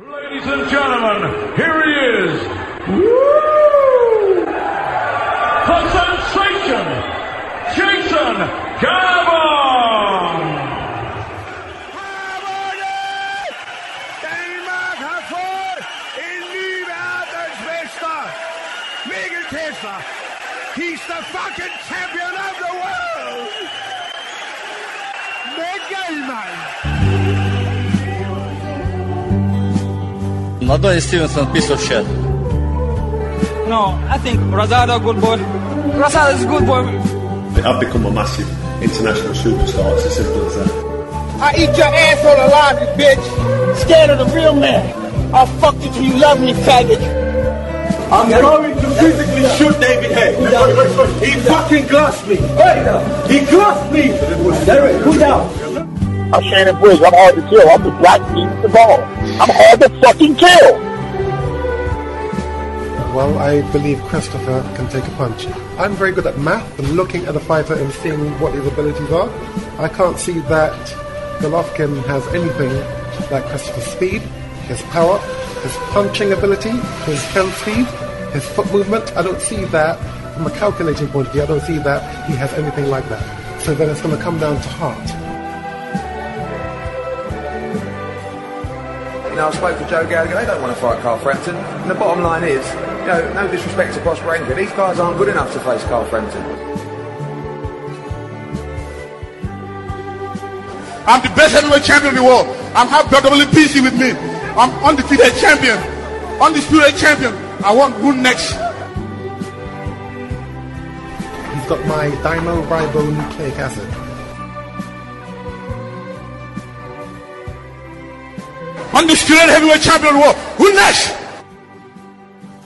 Ladies and gentlemen, here he is. Woo! The sensation, Jason Gabon! Danmark har fået en ny verdensmester. Mikkel Kessler. He's the fucking champion of the world. Mikkel. Adonis Stevenson, piece of shit. No, I think Rosado good boy. Rosado is a good boy. I've become a massive international superstar. It's as simple as that. I eat your asshole alive, you bitch. Scared of the real man. I'll fuck you till you love me, faggot. I'm going to physically shoot David Haye. He fucking glassed me. He glassed me. Derek, cool down. I'm Shannon Briggs. I'm hard to kill. I'm the black meat with the ball. I'm hard to fucking kill. Well, I believe Christopher can take a punch. I'm very good at math and looking at a fighter and seeing what his abilities are. I can't see that Golovkin has anything like Christopher's speed, his power, his punching ability, his fence speed, his foot movement. I don't see that from a calculating point of view. I don't see that he has anything like that. So then it's going to come down to heart. Know, I spoke to Joe Gallagher. They don't want to fight Carl Frampton. And the bottom line is, you know, no disrespect to Prosperenko. These guys aren't good enough to face Carl Frampton. I'm the best heavyweight champion in the world. I'm have WPC with me. I'm undefeated champion. Undisputed champion. I want who next? He's got my dimeribonucleic acid. Undisputed heavyweight champion of the world. Who next?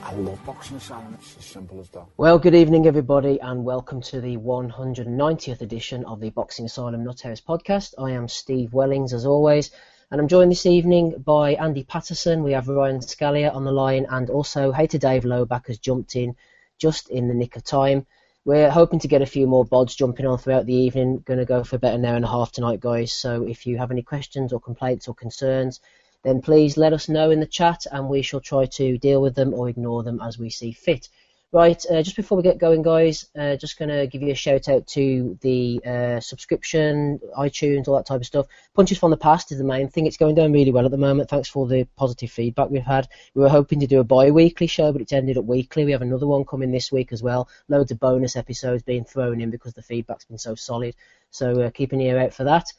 I love boxing Simon. As simple as that. Well, good evening, everybody, and welcome to the 190th edition of the Boxing Asylum Nut House podcast. I am Steve Wellings, as always, and I'm joined this evening by Andy Patterson. We have Ryan Scalia on the line, and also Hater Dave Lowback has jumped in just in the nick of time. We're hoping to get a few more bods jumping on throughout the evening. Going to go for about an hour and a half tonight, guys. So if you have any questions or complaints or concerns, then please let us know in the chat and we shall try to deal with them or ignore them as we see fit. Right, uh, just before we get going, guys, uh, just going to give you a shout out to the uh, subscription, iTunes, all that type of stuff. Punches from the past is the main thing. It's going down really well at the moment. Thanks for the positive feedback we've had. We were hoping to do a bi weekly show, but it's ended up weekly. We have another one coming this week as well. Loads of bonus episodes being thrown in because the feedback's been so solid. So uh, keep an ear out for that.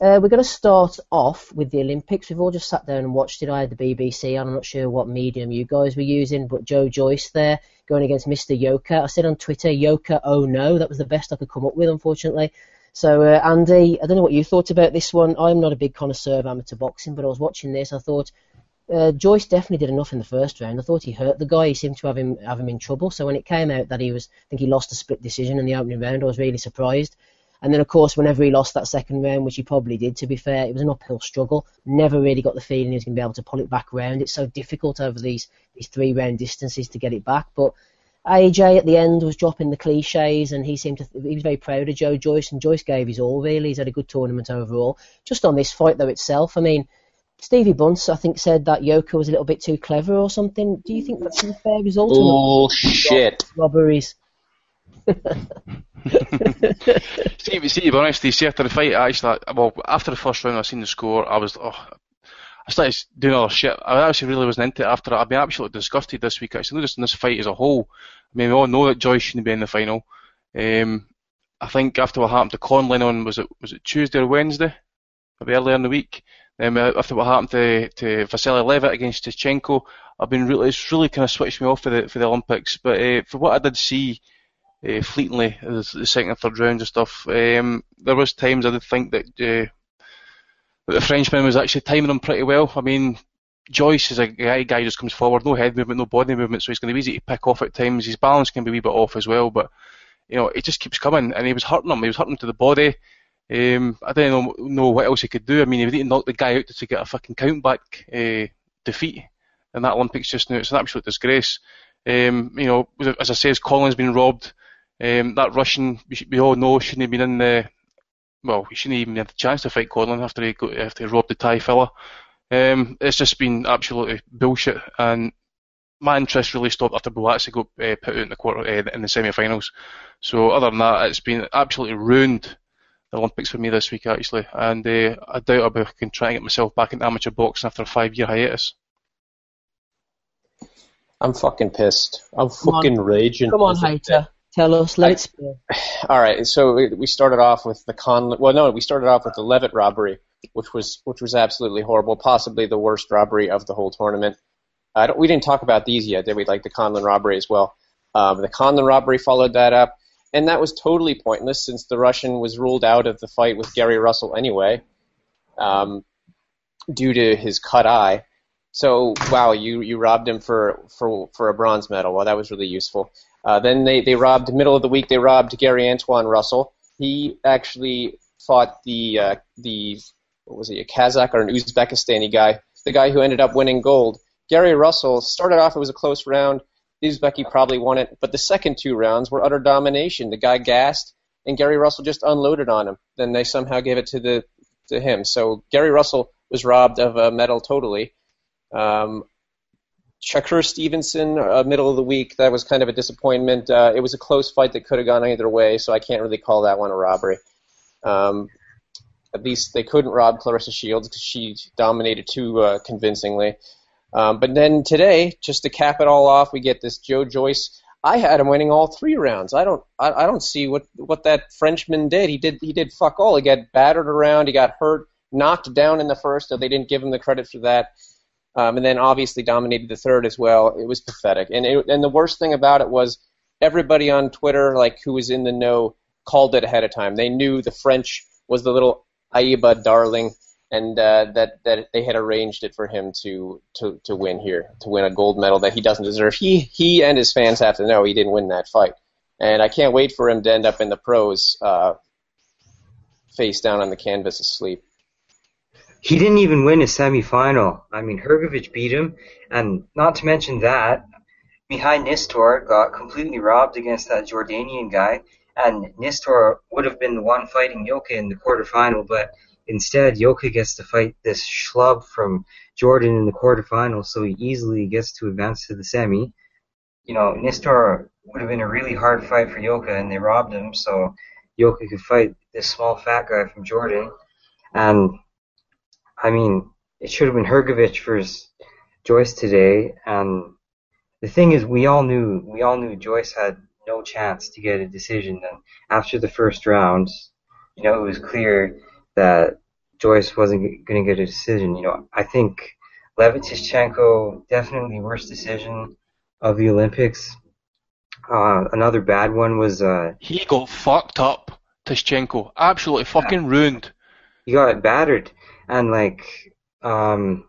Uh, we're going to start off with the Olympics. We've all just sat down and watched it. I had the BBC, I'm not sure what medium you guys were using, but Joe Joyce there going against Mr. Yoka. I said on Twitter, Yoka, oh no, that was the best I could come up with, unfortunately. So, uh, Andy, I don't know what you thought about this one. I'm not a big connoisseur of amateur boxing, but I was watching this. I thought uh, Joyce definitely did enough in the first round. I thought he hurt the guy. He seemed to have him have him in trouble. So when it came out that he was, I think he lost a split decision in the opening round, I was really surprised. And then, of course, whenever he lost that second round, which he probably did, to be fair, it was an uphill struggle. Never really got the feeling he was going to be able to pull it back round. It's so difficult over these, these three round distances to get it back. But AJ at the end was dropping the cliches, and he seemed to he was very proud of Joe Joyce, and Joyce gave his all. Really, he's had a good tournament overall. Just on this fight though itself, I mean, Stevie Bunce I think said that Yoka was a little bit too clever or something. Do you think that's a fair result? Oh, or not? Bullshit. Robberies. See, see, to be honest, see, after the fight, I actually, well, after the first round, I seen the score, I was, oh, I started doing other shit. I actually really wasn't into it after. I've been absolutely disgusted this week, actually, not just in this fight as a whole. I mean, we all know that Joyce shouldn't be in the final. Um, I think after what happened to Conlan on, was it, was it Tuesday or Wednesday? Maybe earlier in the week. Um, after what happened to, to Vasily Levit against Tishchenko, I've been really, it's really kind of switched me off for the, for the Olympics. But uh, for what I did see, uh, fleetingly the, second and third rounds and stuff. Um, there was times I did think that, uh, that the Frenchman was actually timing him pretty well. I mean, Joyce is a guy, guy who just comes forward, no head movement, no body movement, so he's going to be easy to pick off at times. His balance can be a wee bit off as well, but you know, it just keeps coming, and he was hurting him. He was hurting him to the body. Um, I didn't know, know what else he could do. I mean, he didn't knock the guy out to get a fucking count back uh, defeat in that Olympics just now. It's an absolute disgrace. Um, you know, as I say, Colin's been robbed. Um, that Russian, we, all know, shouldn't have been in the. Well, he shouldn't even have the chance to fight Conlan after he got, after he robbed the Thai fella. Um, it's just been absolutely bullshit, and my interest really stopped after Buatsi got uh, put out in the quarter uh, in the semi-finals. So other than that, it's been absolutely ruined the Olympics for me this week actually, and uh, I doubt I'll be can try and get myself back into amateur boxing after a five-year hiatus. I'm fucking pissed. I'm Come on. fucking raging. Come on, hater. Tell us. Let it spill. All right, so we we started off with the con. Well, no, we started off with the Levit robbery, which was which was absolutely horrible, possibly the worst robbery of the whole tournament. I don't, we didn't talk about these yet, did we? Like the Conlan robbery as well. Um, the Conlan robbery followed that up, and that was totally pointless since the Russian was ruled out of the fight with Gary Russell anyway, um, due to his cut eye. So wow, you you robbed him for for for a bronze medal. Well, that was really useful. Uh, then they they robbed middle of the week. They robbed Gary Antoine Russell. He actually fought the uh, the what was he a Kazakh or an Uzbekistani guy, the guy who ended up winning gold. Gary Russell started off it was a close round. Uzbeki probably won it, but the second two rounds were utter domination. The guy gassed, and Gary Russell just unloaded on him. Then they somehow gave it to the to him. So Gary Russell was robbed of a medal totally. Um, Shakur Stevenson, uh, middle of the week, that was kind of a disappointment. Uh, it was a close fight that could have gone either way, so I can't really call that one a robbery. Um, at least they couldn't rob Claressa Shields because she dominated too uh, convincingly. Um, but then today, just to cap it all off, we get this Joe Joyce. I had him winning all three rounds. I don't, I, I don't see what what that Frenchman did. He did, he did fuck all. He got battered around. He got hurt, knocked down in the first. So they didn't give him the credit for that. Um, and then obviously dominated the third as well. It was pathetic. And it, and the worst thing about it was everybody on Twitter, like who was in the know, called it ahead of time. They knew the French was the little Aiba darling, and uh, that that they had arranged it for him to to to win here, to win a gold medal that he doesn't deserve. He he and his fans have to know he didn't win that fight. And I can't wait for him to end up in the pros, uh, face down on the canvas asleep. He didn't even win a semifinal. I mean, Hergovich beat him, and not to mention that, Mihai Nistor got completely robbed against that Jordanian guy, and Nistor would have been the one fighting Yoka in the quarterfinal, but instead Yoka gets to fight this schlub from Jordan in the quarterfinal, so he easily gets to advance to the semi. You know, Nistor would have been a really hard fight for Yoka, and they robbed him, so Yoka could fight this small fat guy from Jordan, and I mean, it should have been Hergovich versus Joyce today, and the thing is, we all knew we all knew Joyce had no chance to get a decision. And after the first round, you know, it was clear that Joyce wasn't going to get a decision. You know, I think Levitischenko definitely worst decision of the Olympics. Uh, another bad one was uh, He got fucked up, Tishchenko. Absolutely fucking ruined. he got battered, and like um,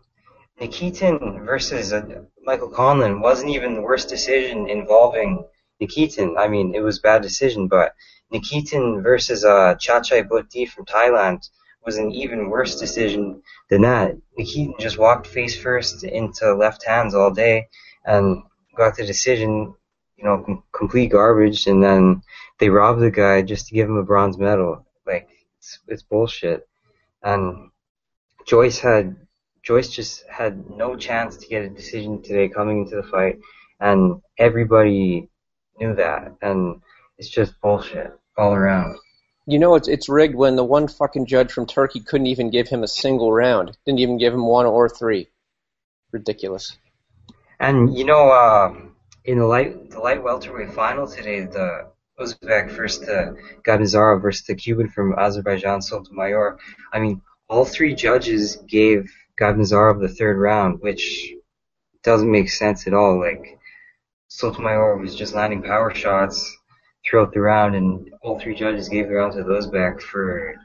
Nikitin versus uh, Michael Conlan wasn't even the worst decision involving Nikitin. I mean, it was a bad decision, but Nikitin versus uh, Chatchai Butdee from Thailand was an even worse decision than that. Nikitin just walked face first into left hands all day and got the decision, you know, com- complete garbage, and then they robbed the guy just to give him a bronze medal. Like, it's, it's bullshit. And Joyce had Joyce just had no chance to get a decision today coming into the fight, and everybody knew that, and it's just bullshit all around. You know it's it's rigged when the one fucking judge from Turkey couldn't even give him a single round. Didn't even give him one or three. Ridiculous. And you know, uh, in the light the light welterweight final today, the Uzbek versus the Gaibnazarov versus the Cuban from Azerbaijan, Sotomayor. I mean, all three judges gave Gaibnazarov the third round, which doesn't make sense at all. Like Sotomayor was just landing power shots throughout the round, and all three judges gave the round to the Uzbek for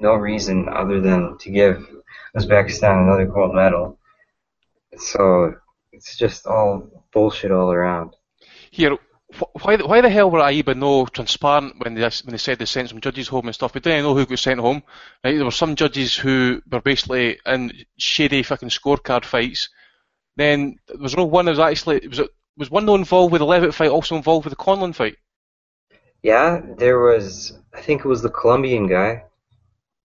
no reason other than to give Uzbekistan another gold medal. So it's just all bullshit all around. Here, why the, why the hell were Aiba no transparent when they when they said they sent some judges home and stuff? We didn't know who got sent home. Right? There were some judges who were basically in shady fucking scorecard fights. Then there was no one that was actually was it was one though involved with the Levit fight, also involved with the Conlan fight. Yeah, there was. I think it was the Colombian guy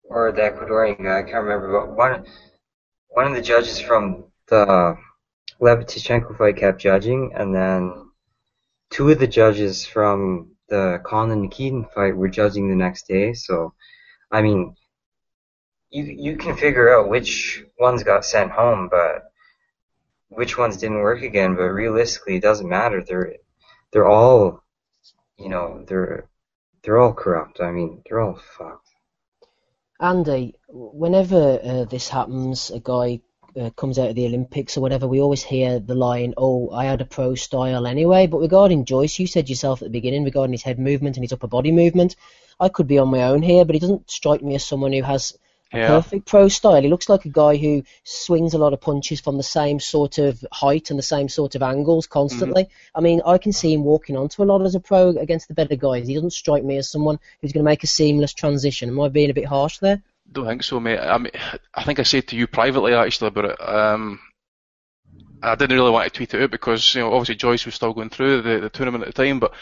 or the Ecuadorian guy. I can't remember, but one one of the judges from the Lev fight kept judging, and then two of the judges from the Conlan Nikitin fight were judging the next day. So, I mean, you you can figure out which ones got sent home, but which ones didn't work again. But realistically, it doesn't matter. They're they're all, you know, they're they're all corrupt. I mean, they're all fucked. Andy, whenever uh, this happens, a guy uh, comes out of the Olympics or whatever, we always hear the line, "Oh, I had a pro style anyway." But regarding Joyce, you said yourself at the beginning regarding his head movement and his upper body movement, I could be on my own here, but he doesn't strike me as someone who has a Yeah. perfect pro style. He looks like a guy who swings a lot of punches from the same sort of height and the same sort of angles constantly. I mean, I can see him walking onto a lot as a pro against the better guys. He doesn't strike me as someone who's going to make a seamless transition. Am I being a bit harsh there? Don't think so, mate. I mean, I think I said to you privately actually about it. Um, I didn't really want to tweet it out because you know obviously Joyce was still going through the, the tournament at the time, but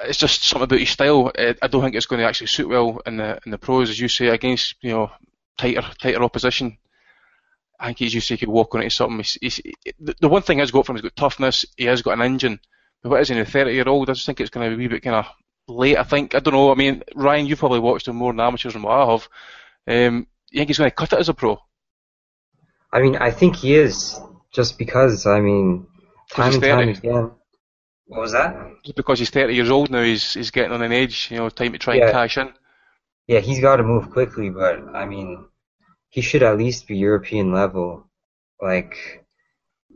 it's just something about his style. I I don't think it's going to actually suit well in the in the pros, as you say, against you know tighter tighter opposition. I think as you say, he could walk on into something. He's, he's, the, the one thing he's got from him, he's got toughness. He has got an engine. But what is he, a 30 year old? I just think it's going to be a wee bit kind of late. I think I don't know. I mean, Ryan, you've probably watched him more than amateurs than what I have. Um, you think he's going to cut it as a pro? I mean, I think he is just because. I mean, time and time again. What was that? Just because he's 30 years old now, he's he's getting on an edge. You know, time to try Yeah. and cash in. Yeah, he's got to move quickly, but I mean, he should at least be European level. Like,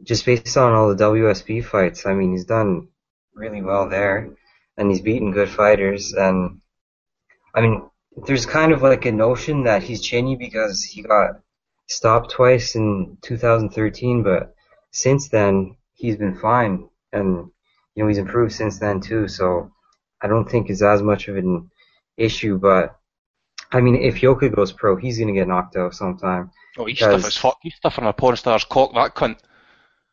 just based on all the WSB fights, I mean, he's done really well there, and he's beaten good fighters. And I mean, there's kind of like a notion that he's chinny because he got stopped twice in 2013, but since then he's been fine, and you know he's improved since then too. So I don't think it's as much of an issue, but I mean, if Yoka goes pro, he's gonna get knocked out sometime. Oh, he's stiff as fuck. He's stuffing a porn star's cock, that cunt.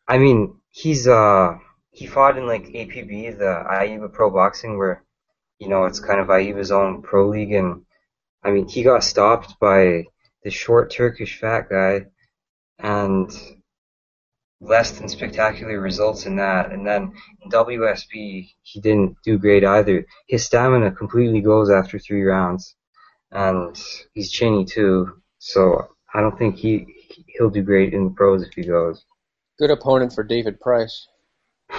I mean, he's uh he fought in like APB, the Aiba Pro Boxing, where you know it's kind of Aiba's own pro league, and I mean he got stopped by the short Turkish fat guy, and less than spectacular results in that. And then in WSB, he didn't do great either. His stamina completely goes after three rounds, and he's chinny too. So I don't think he he'll do great in the pros if he goes. Good opponent for David Price.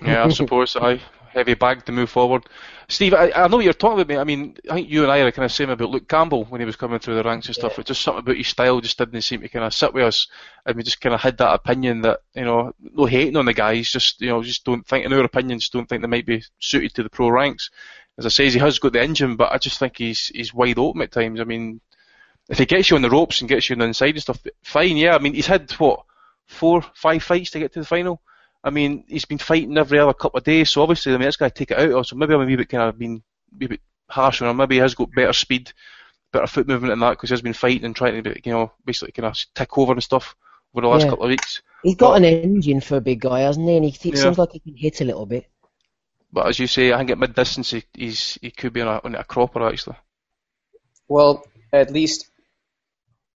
Yeah, I suppose. I heavy bag to move forward. Steve, I, I know what you're talking about, mate. I mean, I think you and I are kind of same about Luke Campbell when he was coming through the ranks and stuff. It's just something about his style just didn't seem to kind of sit with us, and we just kind of had that opinion that you know, no hating on the guys, just you know, just don't think in our opinions, don't think they might be suited to the pro ranks. As I say, he has got the engine, but I just think he's he's wide open at times. I mean, if he gets you on the ropes and gets you on the inside and stuff, fine, yeah. I mean, he's had what four, five fights to get to the final. I mean, he's been fighting every other couple of days, so obviously, I mean, that's going to take it out. of us. So maybe I'm a wee bit kind of been a wee bit harsh on him. Maybe he has got better speed, better foot movement and that because he's been fighting and trying to, you know, basically kind of tick over and stuff over the last Yeah. couple of weeks. He's got an engine for a big guy, hasn't he? And he, it Yeah. seems like he can hit a little bit. But as you say, I think at mid distance, he, he's he could be on a on a cropper actually. Well, at least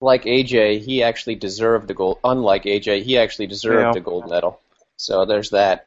like AJ, he actually deserved the gold. Unlike AJ, he actually deserved Yeah. the gold medal. So there's that.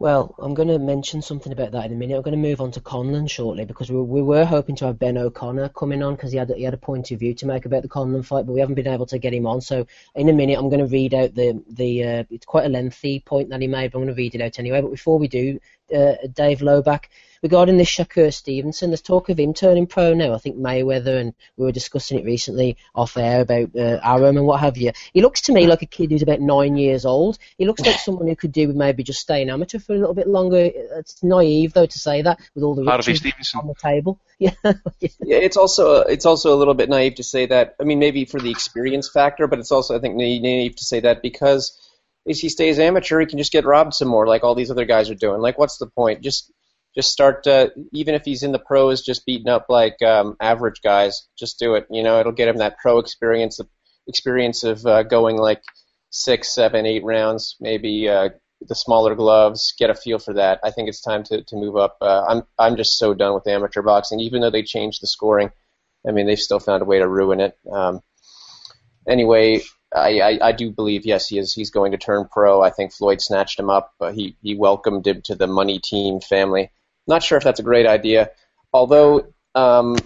Well, I'm going to mention something about that in a minute. I'm going to move on to Conlan shortly because we, we were hoping to have Ben O'Connor coming on because he had he had a point of view to make about the Conlan fight, but we haven't been able to get him on. So in a minute, I'm going to read out the the uh, it's quite a lengthy point that he made, but I'm going to read it out anyway. But before we do, uh, Dave Lowback regarding this Shakur Stevenson, there's talk of him turning pro now. I think Mayweather and we were discussing it recently off air about uh, Arum and what have you. He looks to me like a kid who's about nine years old. He looks like someone who could do with maybe just staying amateur for a little bit longer. It's naive though to say that with all the Harvey riches Stevenson. on the table. Yeah. Yeah, it's also it's also a little bit naive to say that. I mean, maybe for the experience factor, but it's also I think naive to say that because if he stays amateur, he can just get robbed some more, like all these other guys are doing. Like, what's the point? Just just start. Uh, even if he's in the pros, just beating up like um, average guys. Just do it. You know, it'll get him that pro experience, experience of uh, going like six, seven, eight rounds, maybe uh, the smaller gloves, get a feel for that. I think it's time to, to move up. Uh, I'm I'm just so done with amateur boxing. Even though they changed the scoring, I mean they've still found a way to ruin it. Um, anyway, I, I, I do believe yes, he is. He's going to turn pro. I think Floyd snatched him up. But he he welcomed him to the money team family. Not sure if that's a great idea. Although um,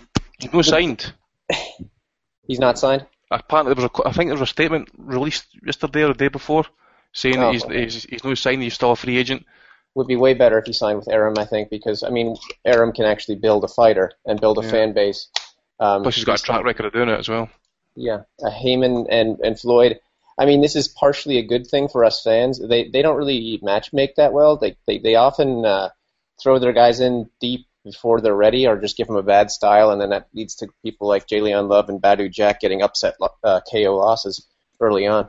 he's no signed. He's not signed. Apparently, there was a, I think there was a statement released yesterday or the day before saying Oh, that he's, okay. he's he's no signed. He's still a free agent. Would be way better if he signed with Arum. I think because I mean Arum can actually build a fighter and build a Yeah. fan base. Um, Plus, he's got a track record of doing it as well. Yeah, uh, Haymon and and Floyd. I mean, this is partially a good thing for us fans. They they don't really match make that well. They they they often uh, throw their guys in deep before they're ready, or just give them a bad style, and then that leads to people like J'Leon Love and Badou Jack getting upset uh, KO losses early on.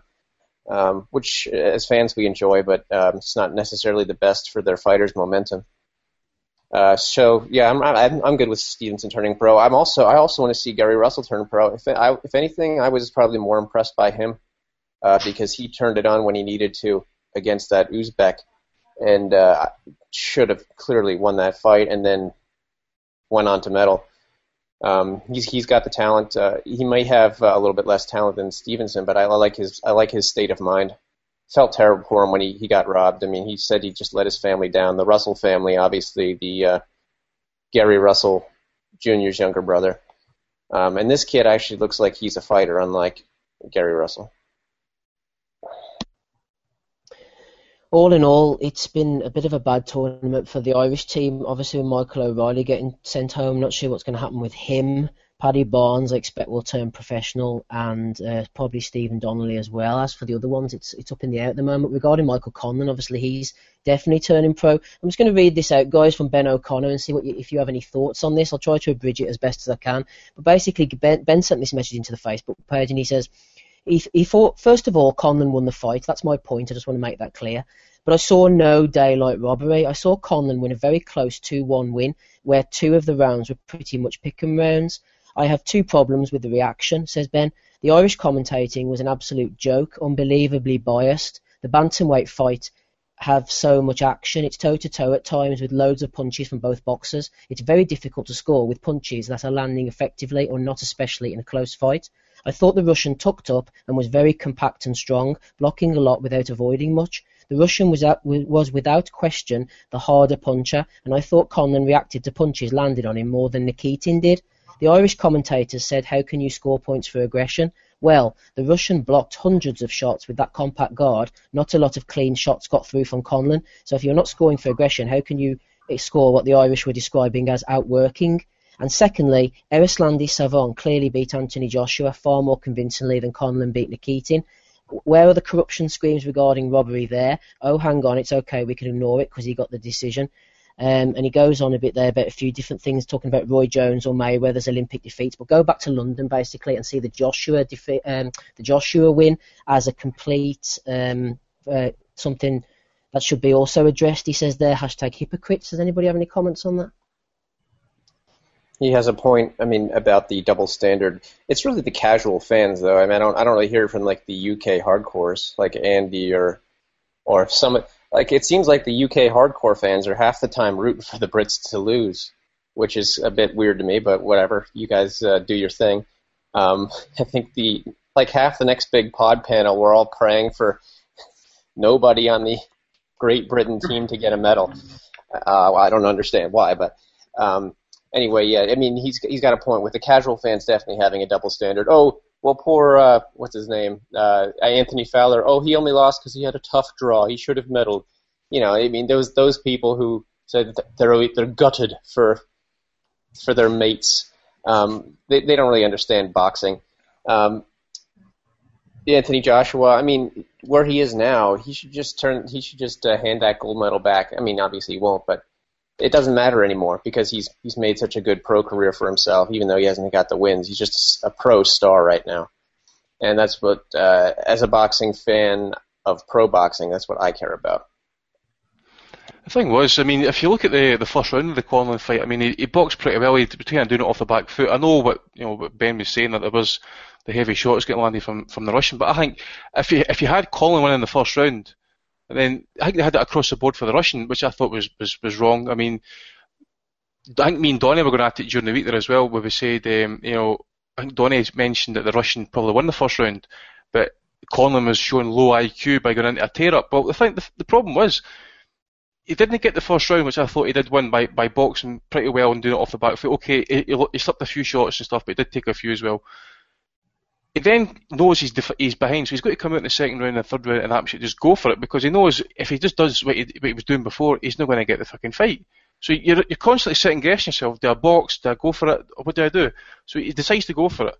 Um, which, uh, as fans, we enjoy, but um, it's not necessarily the best for their fighters' momentum. Uh, so yeah, I'm, I'm I'm good with Stevenson turning pro. I'm also I also want to see Gary Russell turn pro. If I, if anything, I was probably more impressed by him uh, because he turned it on when he needed to against that Uzbek, and uh, should have clearly won that fight, and then went on to medal. Um, he's he's got the talent. Uh, he might have uh, a little bit less talent than Stevenson, but I, I like his I like his state of mind. Felt terrible for him when he, he got robbed. I mean, he said he just let his family down. The Russell family, obviously, the uh, Gary Russell Jr.'s younger brother. Um, and this kid actually looks like he's a fighter, unlike Gary Russell. All in all, it's been a bit of a bad tournament for the Irish team. Obviously, with Michael O'Reilly getting sent home, not sure what's going to happen with him. Paddy Barnes, I expect, will turn professional, and uh, probably Stephen Donnelly as well. As for the other ones, it's it's up in the air at the moment. Regarding Michael Conlan, obviously he's definitely turning pro. I'm just going to read this out, guys, from Ben O'Connor, and see what you, if you have any thoughts on this. I'll try to abridge it as best as I can. But basically, Ben, ben sent this message into the Facebook page, and he says. He, thought, first of all, Conlan won the fight. That's my point. I just want to make that clear. But I saw no daylight robbery. I saw Conlan win a very close 2-1 win, where two of the rounds were pretty much pick-em rounds. I have two problems with the reaction, says Ben. The Irish commentating was an absolute joke, unbelievably biased. The bantamweight fight have so much action. It's toe to toe at times with loads of punches from both boxers. It's very difficult to score with punches that are landing effectively or not, especially in a close fight. I thought the Russian tucked up and was very compact and strong, blocking a lot without avoiding much. The Russian was, at, was without question the harder puncher, and I thought Conlan reacted to punches landed on him more than Nikitin did. The Irish commentators said, How can you score points for aggression? Well, the Russian blocked hundreds of shots with that compact guard. Not a lot of clean shots got through from Conlan. So if you're not scoring for aggression, how can you eh, score what the Irish were describing as outworking? And secondly, Erislandi Savon clearly beat Anthony Joshua far more convincingly than Conlan beat Nikitin. Where are the corruption screams regarding robbery there? Oh, hang on, it's okay, we can ignore it because he got the decision. Um, and he goes on a bit there about a few different things, talking about Roy Jones or Mayweather's Olympic defeats. But go back to London basically and see the Joshua defe- um, the Joshua win as a complete um, uh, something that should be also addressed. He says there hashtag hypocrites. Does anybody have any comments on that? He has a point. I mean, about the double standard. It's really the casual fans, though. I mean, I don't, I don't really hear it from like the UK hardcores, like Andy or, or some. Like it seems like the UK hardcore fans are half the time rooting for the Brits to lose, which is a bit weird to me. But whatever, you guys uh, do your thing. Um, I think the like half the next big pod panel, we're all praying for nobody on the Great Britain team to get a medal. Uh, I don't understand why, but um, anyway, yeah, I mean, he's he's got a point with the casual fans definitely having a double standard. Oh, well, poor uh, what's his name, uh, Anthony Fowler. Oh, he only lost because he had a tough draw. He should have medaled. You know, I mean, those those people who said they're they're gutted for for their mates. Um, they they don't really understand boxing. Um, Anthony Joshua, I mean, where he is now, he should just turn. He should just uh, hand that gold medal back. I mean, obviously he won't, but it doesn't matter anymore because he's he's made such a good pro career for himself. Even though he hasn't got the wins, he's just a pro star right now, and that's what, uh, as a boxing fan of pro boxing, that's what I care about. The thing was, I mean, if you look at the the first round of the Conlan fight, I mean, he, he boxed pretty well. He between doing it off the back foot. I know what you know what Ben was saying that there was the heavy shots getting landed from from the Russian, but I think if you if you had Conlan winning the first round, then I think they had it across the board for the Russian, which I thought was was, was wrong. I mean, I think me and Donny were going to at it during the week there as well, where we said, um, you know, I think Donny mentioned that the Russian probably won the first round, but Conlan was showing low IQ by going into a tear up. Well, the thing, the, the problem was he didn't get the first round, which I thought he did win by, by boxing pretty well and doing it off the back foot. Okay, he, he slipped a few shots and stuff, but he did take a few as well. He then knows he's def- he's behind, so he's got to come out in the second round and third round and absolutely just go for it because he knows if he just does what he, what he was doing before, he's not going to get the fucking fight. So you're, you're constantly second guessing yourself. Do I box? Do I go for it? What do I do? So he decides to go for it.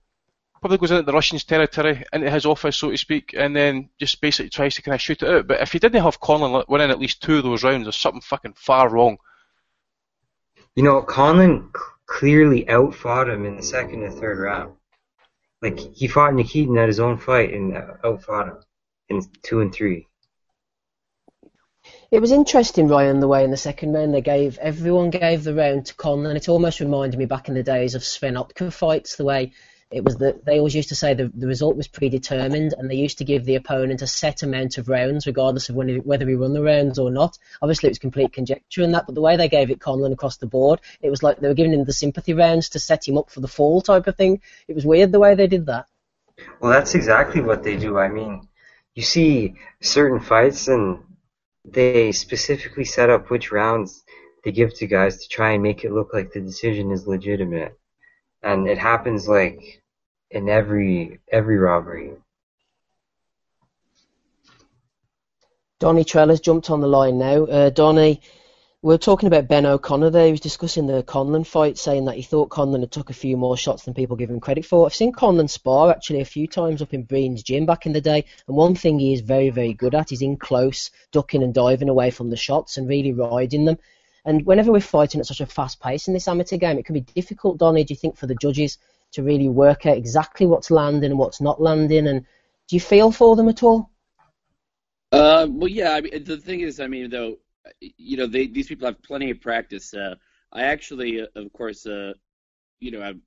Probably goes into the Russians' territory, into his office, so to speak, and then just basically tries to kind of shoot it out. But if he didn't have Conlan winning at least two of those rounds, there's something fucking far wrong. You know, Conlan c- clearly outfought him in the second and third round. Like he fought Nikitin at his own fight and uh, outfought him in two and three. It was interesting, Ryan, the way in the second round they gave everyone gave the round to Con, and It almost reminded me back in the days of Sven Ottke fights, the way it was that they always used to say the, the result was predetermined, and they used to give the opponent a set amount of rounds, regardless of when he, whether he won the rounds or not. Obviously, it was complete conjecture in that, but the way they gave it Conlan across the board, it was like they were giving him the sympathy rounds to set him up for the fall type of thing. It was weird the way they did that. Well, that's exactly what they do. I mean, you see certain fights and they specifically set up which rounds they give to guys to try and make it look like the decision is legitimate. And it happens like in every every robbery. Donny Trellis jumped on the line now. Uh, Donny, we're talking about Ben O'Connor there. He was discussing the Conlan fight, saying that he thought Conlan had took a few more shots than people give him credit for. I've seen Conlan spar actually a few times up in Breen's gym back in the day, and one thing he is very, very good at is in close, ducking and diving away from the shots and really riding them. And whenever we're fighting at such a fast pace in this amateur game, it can be difficult, Donny, do you think, for the judges to really work out exactly what's landing and what's not landing? And do you feel for them at all? Uh, well, yeah. I mean, the thing is, I mean, though, you know, they, these people have plenty of practice. Uh, I actually, uh, of course, uh, you know, I'm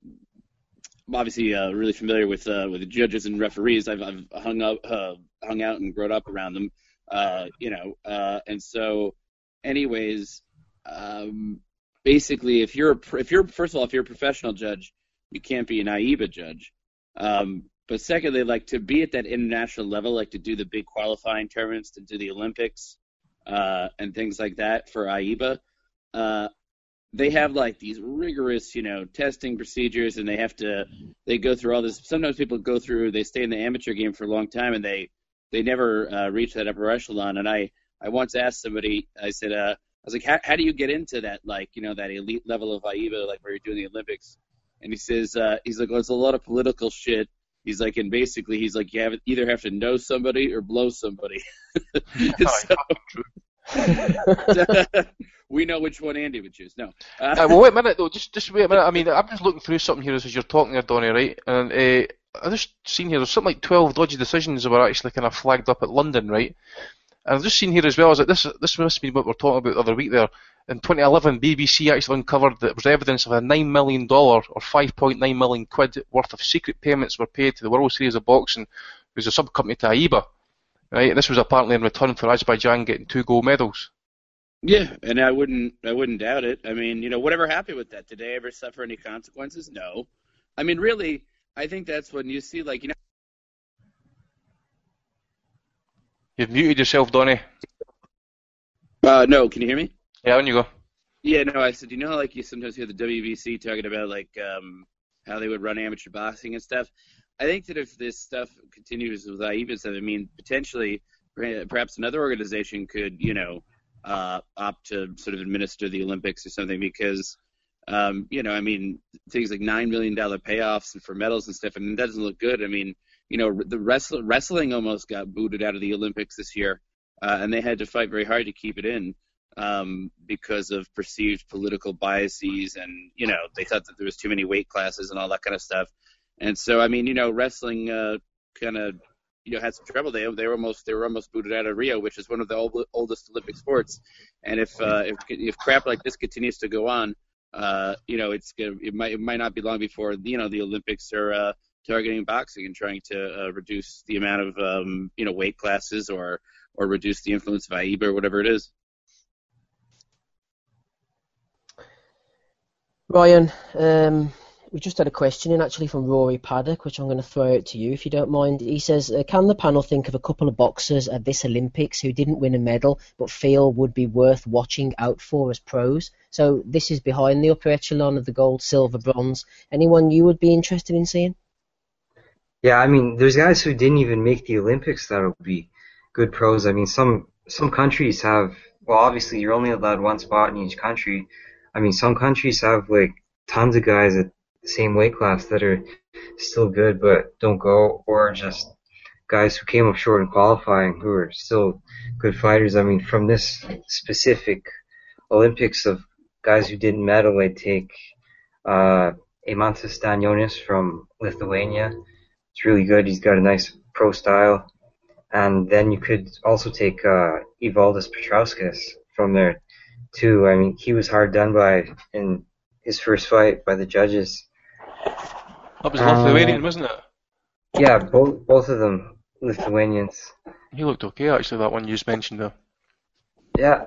obviously uh, really familiar with uh, with the judges and referees. I've, I've hung up, uh, hung out, and grown up around them. Uh, you know, uh, and so, anyways, um, basically, if you're a, if you're first of all, if you're a professional judge, you can't be an AIBA judge. Um, but secondly, like to be at that international level, like to do the big qualifying tournaments, to do the Olympics, uh, and things like that for AIBA, uh, they have like these rigorous, you know, testing procedures, and they have to they go through all this. Sometimes people go through, they stay in the amateur game for a long time, and they they never uh, reach that upper echelon. And I I once asked somebody, I said, uh, I was like, how, how do you get into that, like, you know, that elite level of AIBA, like where you're doing the Olympics? And he says, uh, he's like, well, it's a lot of political shit. He's like, and basically, he's like, you have either have to know somebody or blow somebody. so, we know which one Andy would choose. No. Uh, well, wait a minute though. Just, just wait a minute. I mean, I'm just looking through something here as you're talking here, Donny, right? And uh, I just seen here there's something like 12 dodgy decisions that were actually kind of flagged up at London, right? And I've just seen here as well is that this this must be what we're talking about the other week there. In 2011, BBC actually uncovered that there was evidence of a nine million dollar or 5.9 million quid worth of secret payments were paid to the World Series of Boxing, who's a sub company to AIBA, right? And this was apparently in return for Azerbaijan getting two gold medals. Yeah, and I wouldn't I wouldn't doubt it. I mean, you know, whatever happened with that? Did they ever suffer any consequences? No. I mean, really, I think that's when you see like you know. You've muted yourself, Donny. Uh, no, can you hear me? Yeah, on you go. Yeah, no, I said, you know, how, like you sometimes hear the WBC talking about like um, how they would run amateur boxing and stuff. I think that if this stuff continues with AIBA stuff, I mean, potentially, perhaps another organization could, you know, uh, opt to sort of administer the Olympics or something because, um, you know, I mean, things like nine million dollar payoffs and for medals and stuff. I mean, that doesn't look good. I mean, you know, the wrestle- wrestling almost got booted out of the Olympics this year, uh, and they had to fight very hard to keep it in um, because of perceived political biases, and you know, they thought that there was too many weight classes and all that kind of stuff. And so, I mean, you know, wrestling uh, kind of you know had some trouble. They they were almost they were almost booted out of Rio, which is one of the old, oldest Olympic sports. And if uh, if if crap like this continues to go on, uh, you know, it's going it might it might not be long before you know the Olympics are uh, targeting boxing and trying to uh, reduce the amount of um, you know weight classes or or reduce the influence of AIBA or whatever it is. Ryan, um, we just had a question in actually from Rory Paddock, which I'm going to throw out to you if you don't mind. He says, uh, "Can the panel think of a couple of boxers at this Olympics who didn't win a medal but feel would be worth watching out for as pros?" So this is behind the upper echelon of the gold, silver, bronze. Anyone you would be interested in seeing? Yeah, I mean, there's guys who didn't even make the Olympics that'll be good pros. I mean, some some countries have. Well, obviously, you're only allowed one spot in each country. I mean, some countries have like tons of guys at the same weight class that are still good but don't go, or just guys who came up short in qualifying who are still good fighters. I mean, from this specific Olympics of guys who didn't medal, I'd take uh, Stanionis from Lithuania. It's really good. He's got a nice pro style. And then you could also take uh, Evaldas Petrauskas from there too. I mean, he was hard done by in his first fight by the judges. That was Lithuanian, wasn't it? Yeah, both both of them Lithuanians. He looked okay actually. That one you just mentioned there. Yeah.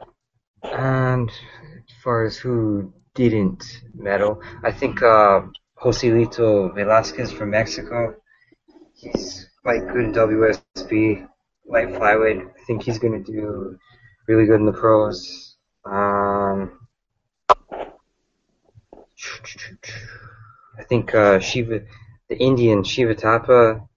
And as far as who didn't medal, I think uh, Joselito Velasquez from Mexico. He's quite good in WSB, light flyweight. I think he's going to do really good in the pros. Um, I think uh, Shiva, the Indian Shiva Thapa.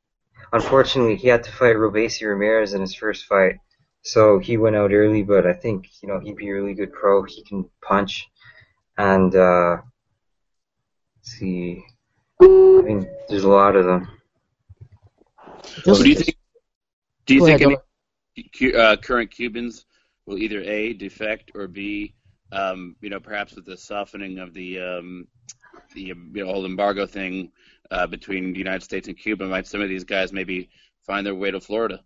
Unfortunately, he had to fight Robeisy Ramirez in his first fight, so he went out early. But I think you know he'd be a really good pro. He can punch, and uh, see. I mean, there's a lot of them. So do you think? Do you Go think ahead, any Cu- uh, current Cubans will either a defect or b, um, you know, perhaps with the softening of the um, the you know, whole embargo thing uh, between the United States and Cuba, might some of these guys maybe find their way to Florida?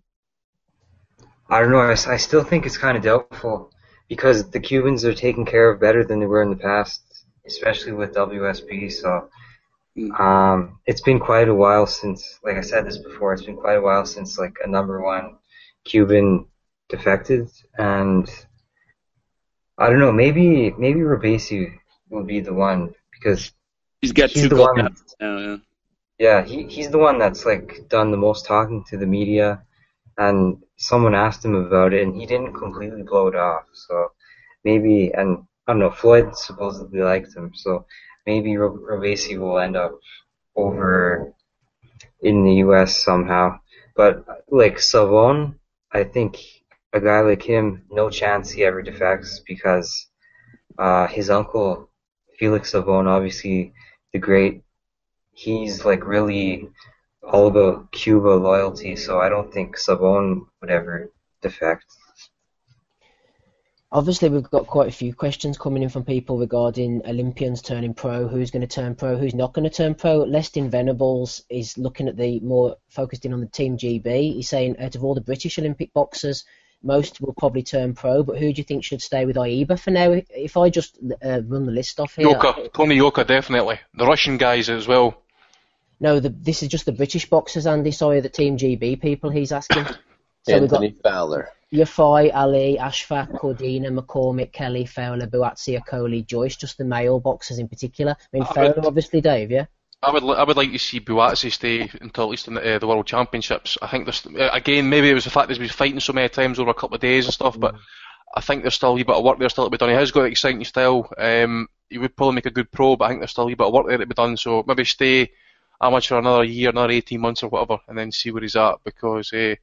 I don't know. I still think it's kind of doubtful because the Cubans are taken care of better than they were in the past, especially with WSB. So um, it's been quite a while since, like I said this before, it's been quite a while since like a number one Cuban defected, and I don't know. Maybe maybe Robeisy will be the one because He's got he's two the one. now, yeah. Yeah, he he's the one that's like done the most talking to the media, and someone asked him about it, and he didn't completely blow it off. So maybe, and I don't know, Floyd supposedly liked him, so maybe Ro- Robeisy will end up over in the U.S. somehow. But like Savon, I think a guy like him, no chance he ever defects because uh, his uncle Felix Savon, obviously the great he's like really all about Cuba loyalty, so I don't think Savon would ever defect. Obviously, we've got quite a few questions coming in from people regarding Olympians turning pro, who's going to turn pro, who's not going to turn pro. Lestin Venables is looking at the more focused in on the Team GB. He's saying out of all the British Olympic boxers, most will probably turn pro, but who do you think should stay with AIBA for now? If I just uh, run the list off here. Yoka, Tony Yoka, definitely. The Russian guys as well. No, the, this is just the British boxers, Andy. Sorry, the Team GB people he's asking. So we've got Anthony Fowler. Yafai, Ali, Ashfaq, Cordina, McCormick, Kelly, Fowler, Buatsi, Okolie, Joyce, just the male boxers in particular. I mean, I Fowler, would- obviously, Dave, yeah? I would I would like to see Buatsi stay until at least in the, uh, the World Championships. I think there's uh, again maybe it was the fact that he's been fighting so many times over a couple of days and stuff, but I think there's still a bit of work there still to be done. He has got an exciting style. Um, he would probably make a good pro, but I think there's still a bit of work there to be done. So maybe stay amateur another year, another 18 months or whatever, and then see where he's at because. Uh,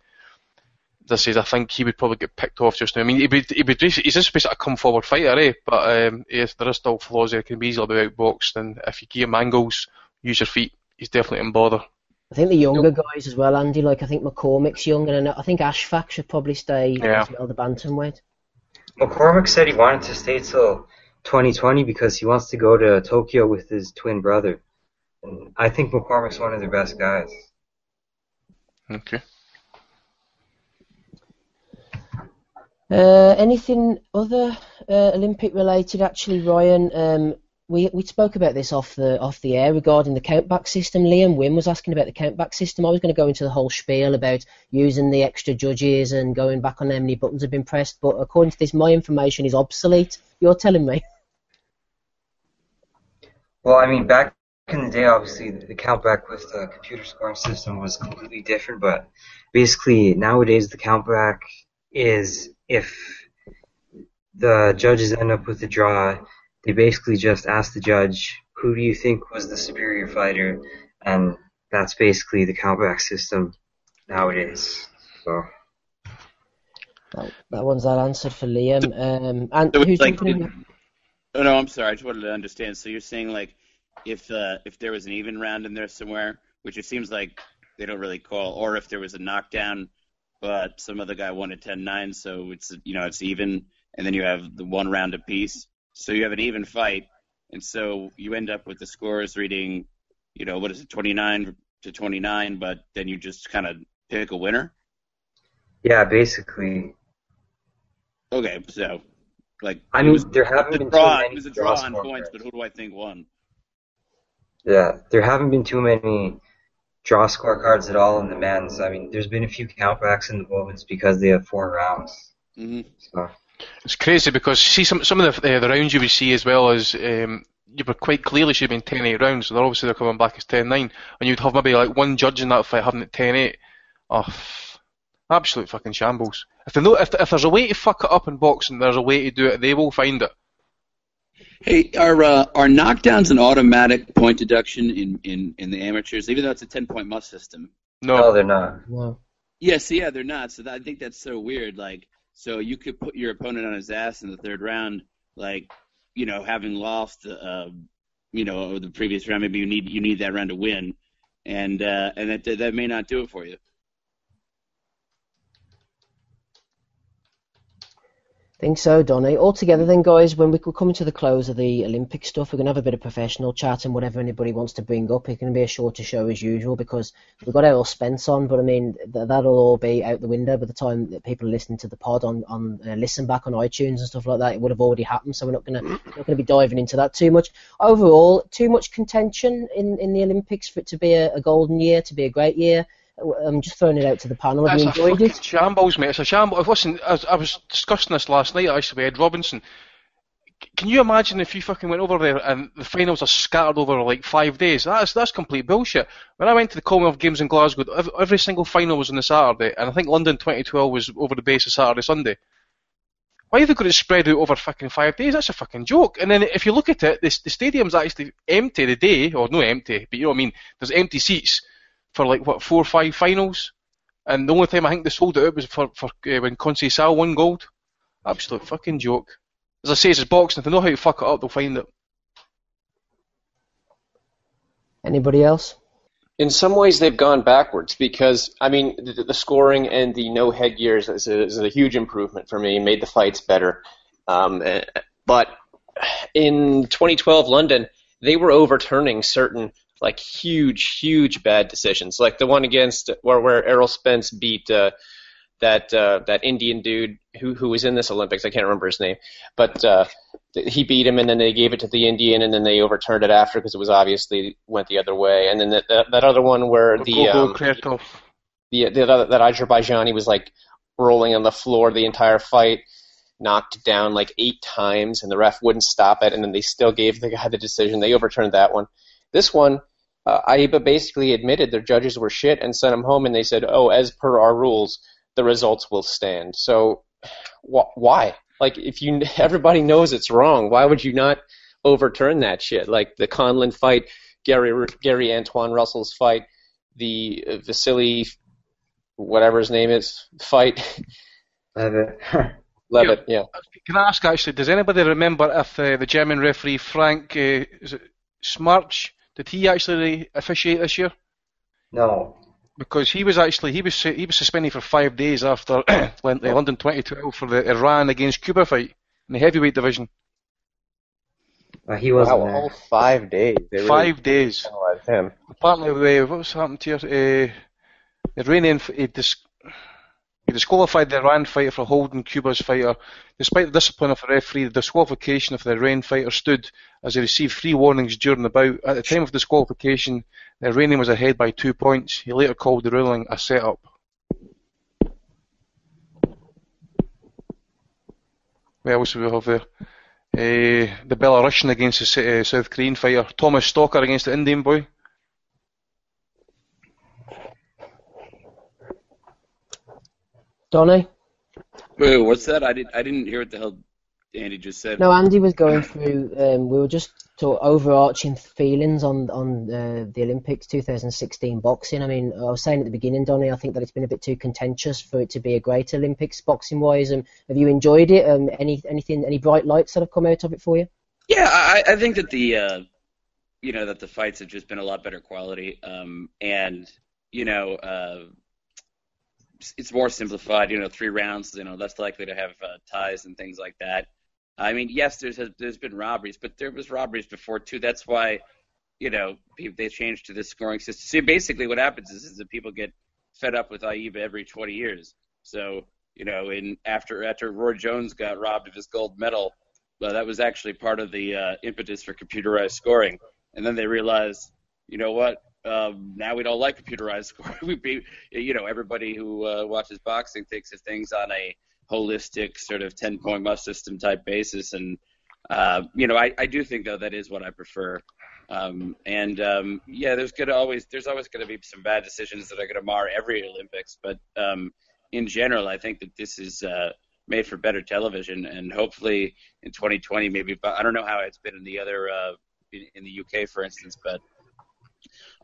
I said, I think he would probably get picked off just now. I mean, he'd be, he'd be he's just basically a come forward fighter, eh? But um, yes, there is still flaws there. He can be easily be outboxed, and if you give him angles, use your feet, he's definitely in bother. I think the younger guys as well, Andy. Like, I think McCormick's young, and I think Ashfaq should probably stay Yeah. as well, the bantamweight. McCormick said he wanted to stay till 2020 because he wants to go to Tokyo with his twin brother. And I think McCormick's one of the best guys. Okay. Uh, anything other uh, Olympic related? Actually, Ryan, um, we we spoke about this off the off the air regarding the countback system. Liam Wynn was asking about the countback system. I was going to go into the whole spiel about using the extra judges and going back on how many buttons have been pressed, but according to this, my information is obsolete. You're telling me? Well, I mean, back in the day, obviously, the countback with the computer scoring system was completely different, but basically nowadays the countback is if the judges end up with a draw, they basically just ask the judge, who do you think was the superior fighter? And that's basically the countback system nowadays. So. That, that one's that answered for Liam. Um, and So who's like, jumping in? oh no, I'm sorry. I just wanted to understand. So you're saying like, if uh, if there was an even round in there somewhere, which it seems like they don't really call, or if there was a knockdown, but some other guy won at 10-9, so it's you know it's even, and then you have the one round apiece, so you have an even fight, and so you end up with the scores reading, you know, what is it, 29 to 29, but then you just kind of pick a winner. Yeah, basically. Okay, so like I mean, was there haven't been too draw. many It was a draw on points, but who do I think won? Yeah, there haven't been too many draw scorecards at all in the men's. I mean, there's been a few countbacks in the women's because they have four rounds. Mm-hmm. So. It's crazy because see some some of the uh, the rounds you would see as well as um, you were quite clearly should have been 10-8 rounds. So they're obviously they're coming back as 10-9, and you'd have maybe like one judge in that fight having it 10-8. Oh, f- absolute fucking shambles. If they know if if there's a way to fuck it up in boxing, there's a way to do it. They will find it. Hey, are uh, are knockdowns an automatic point deduction in, in, in the amateurs, even though it's a ten point must system? No, they're not. No. Yes, yeah, they're not. So that, I think that's so weird. Like, so you could put your opponent on his ass in the third round, like, you know, having lost, uh, you know, the previous round. Maybe you need you need that round to win, and uh, and that that may not do it for you. Think so, Donny. Altogether, then, guys, when we- we're coming to the close of the Olympic stuff, we're going to have a bit of professional chat and whatever anybody wants to bring up. It's going to be a shorter show as usual because we've got Errol Spence on, but I mean, th- that'll all be out the window by the time that people are listening to the pod on, on uh, listen back on iTunes and stuff like that. It would have already happened, so we're not going to not going to be diving into that too much. Overall, too much contention in, in the Olympics for it to be a, a golden year, to be a great year. I'm just throwing it out to the panel. Have That's you enjoyed it? shambles, mate. It's a shambles. Listen, I was, I was discussing this last night actually with Ed Robinson. C- Can you imagine if you fucking went over there and the finals are scattered over like five days? That's that's complete bullshit. When I went to the Commonwealth Games in Glasgow, every, every single final was on a Saturday, and I think London 2012 was over the base of Saturday Sunday. Why have they got it spread out over fucking five days? That's a fucking joke. And then if you look at it, this, the stadium's actually empty the day, or no empty, but you know what I mean. There's empty seats for like what four or five finals, and the only time I think they sold it out was for for uh, when Conceição won gold. Absolute fucking joke. As I say, it's boxing. If they know how to fuck it up, they'll find it. Anybody else? In some ways, they've gone backwards because I mean the, the scoring and the no headgear is, is, a, is a huge improvement for me. Made the fights better, um, eh, but in 2012 London, they were overturning certain like huge, huge bad decisions, like the one against where where Errol Spence beat uh, that uh, that Indian dude who who was in this Olympics. I can't remember his name, but uh, th- he beat him, and then they gave it to the Indian, and then they overturned it after because it was obviously went the other way. And then that that, that other one where the um, the the other, that Azerbaijani was like rolling on the floor the entire fight, knocked down like eight times, and the ref wouldn't stop it, and then they still gave the guy the decision. They overturned that one. This one, uh, AIBA basically admitted their judges were shit and sent them home, and they said, "Oh, as per our rules, the results will stand." So, wh- why? Like, if you everybody knows it's wrong, why would you not overturn that shit? Like the Conlan fight, Gary Gary Antoine Russell's fight, the uh, Vasily whatever his name is fight. Levit. Levit, yeah. Can I ask actually? Does anybody remember if uh, the German referee Frank uh, is it Smarch did he actually officiate this year? No. Because he was actually he was he was suspended for five days after Lon- the London 2012 for the Iran against Cuba fight in the heavyweight division. Uh, he wasn't wow, there. all five days. They really Five days. him. Apparently, uh, what was happened here? Uh, the Iranian f- he, dis- he disqualified the Iran fighter for holding Cuba's fighter. Despite the discipline of the referee, the disqualification of the Iran fighter stood as he received three warnings during the bout. At the time of disqualification, the Iranian was ahead by two points. He later called the ruling a setup. What else do we have there? Uh, the Belarusian against the uh, South Korean fighter. Thomas Stalker against the Indian boy. Donny? Wait, what's that? I didn't I didn't hear what the hell Andy just said. No, Andy was going through. Um, we were just to overarching feelings on on uh, the Olympics 2016 boxing. I mean, I was saying at the beginning, Donny, I think that it's been a bit too contentious for it to be a great Olympics boxing wise. Um, have you enjoyed it? Um, any anything, any bright lights that have come out of it for you? Yeah, I, I think that the uh, you know that the fights have just been a lot better quality, um, and you know uh, it's- more simplified. You know, three rounds. You know, less likely to have uh, ties and things like that. I mean, yes, there's there's been robberies, but there was robberies before too. That's why you know pe- they changed to this scoring system. See, basically, what happens is, is that people get fed up with AIBA every 20 years. So you know, in after after Roy Jones got robbed of his gold medal, well, that was actually part of the uh, impetus for computerized scoring. And then they realized, you know what? Um, now we don't like computerized scoring. we be, you know, everybody who uh, watches boxing thinks of things on a holistic sort of 10 point must system type basis. And, uh, you know, I, I do think though that is what I prefer. Um, and, um, yeah, there's gonna always, there's always going to be some bad decisions that are going to mar every Olympics. But, um, in general, I think that this is, uh, made for better television and hopefully in 2020, maybe, but I don't know how it's been in the other, uh, in, in the UK, for instance, but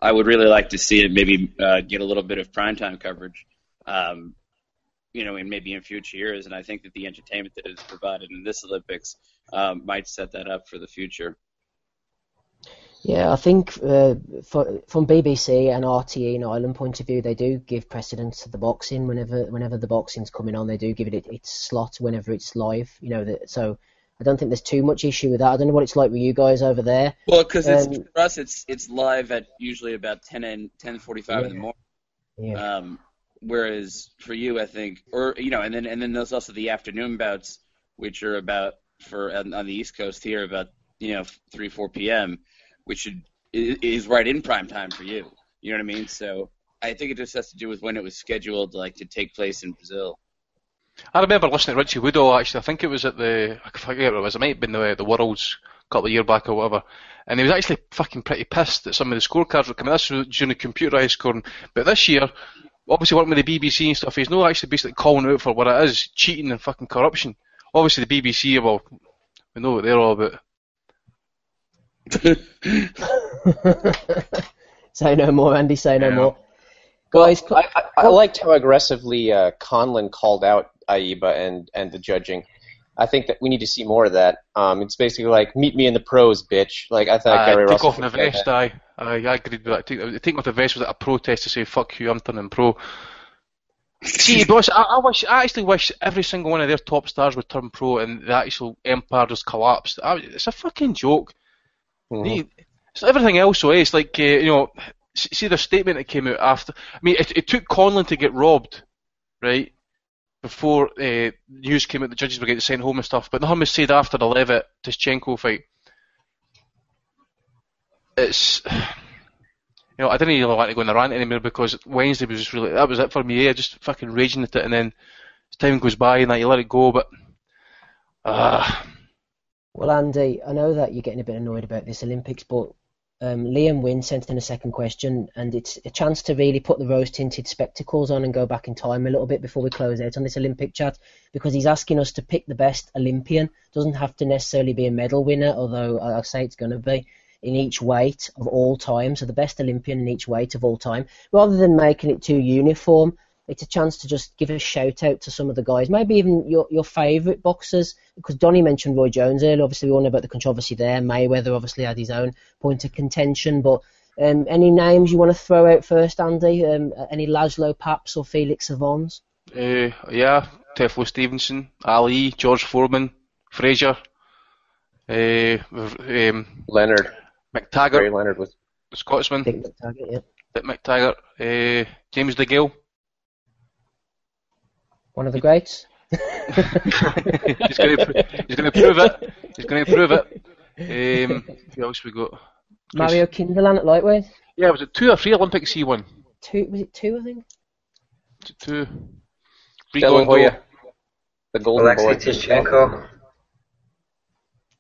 I would really like to see it maybe uh, get a little bit of primetime coverage, um, you know, in maybe in future years. And I think that the entertainment that is provided in this Olympics um, might set that up for the future. Yeah, I think uh, for, from BBC and RTE in Ireland point of view, they do give precedence to the boxing whenever whenever the boxing's coming on. They do give it its slot whenever it's live. You know, that, so I don't think there's too much issue with that. I don't know what it's like with you guys over there. Well, because Um, for us, it's it's live at usually about 10 and 10:45 in the morning. Yeah. Um, whereas for you, I think, or you know, and then and then there's also the afternoon bouts, which are about for on, on the East Coast here about you know three four p.m., which should is right in prime time for you. You know what I mean? So I think it just has to do with when it was scheduled, like to take place in Brazil. I remember listening to Richie Woodhall actually. I think it was at the I forget what it was. It might have been the the Worlds a couple of years back or whatever. And he was actually fucking pretty pissed that some of the scorecards were coming. This was during the computerised scoring. But this year, obviously working with the BBC and stuff, he's not actually basically calling out for what it is, cheating and fucking corruption. Obviously the BBC, well, we know what they're all about. say no more, Andy. Say no more. Guys, I, I, I liked how aggressively uh, Conlan called out Aiba and, and the judging. I think that we need to see more of that. Um, it's basically like, meet me in the pros, bitch. Like I thought Aye, Gary take Russell off the vest, aye. aye. I agreed with that. Take, take off the vest was like a protest to say, fuck you, I'm turning pro. See, boss, I, I wish, I actually wish every single one of their top stars would turn pro and the actual empire just collapsed. I, it's a fucking joke. They- It's everything else, so eh, it's like, uh, you know, see the statement that came out after. I mean, it, it took Conlan to get robbed, right? Before uh, news came out, the judges were getting sent home and stuff. But was said after the Levit Tishchenko fight. It's, you know, I didn't really want to go on the rant anymore because Wednesday was just really that was it for me. Yeah, just fucking raging at it, and then time goes by and that you let it go, but. Uh, Well, Andy, I know that you're getting a bit annoyed about this Olympics, but um, Liam Wynn sent in a second question, and it's a chance to really put the rose-tinted spectacles on and go back in time a little bit before we close out on this Olympic chat, because he's asking us to pick the best Olympian. Doesn't have to necessarily be a medal winner, although I- I'll say it's going to be in each weight of all time. So the best Olympian in each weight of all time, rather than making it too uniform. It's a chance to just give a shout out to some of the guys, maybe even your your favourite boxers. Because Donny mentioned Roy Jones earlier. Obviously, we all know about the controversy there. Mayweather obviously had his own point of contention. But um, any names you want to throw out first, Andy? Um, any Laszlo Paps or Felix Savons? Uh, yeah, Teflo Stevenson, Ali, George Foreman, Frazier, uh, um, Leonard. McTaggart, Barry Leonard was the Scotsman, Dick McTaggart, yeah. Dick McTaggart, uh, James DeGale. One of the greats. he's going to he's going to prove it. He's going to prove it. Um, who else we got? Mario Kindelan at lightweight. Yeah, was it two or three Olympics he won? Two was it two? I think. Was it two? De La Rigo Hoya. The golden Alexei boy. Tishchenko.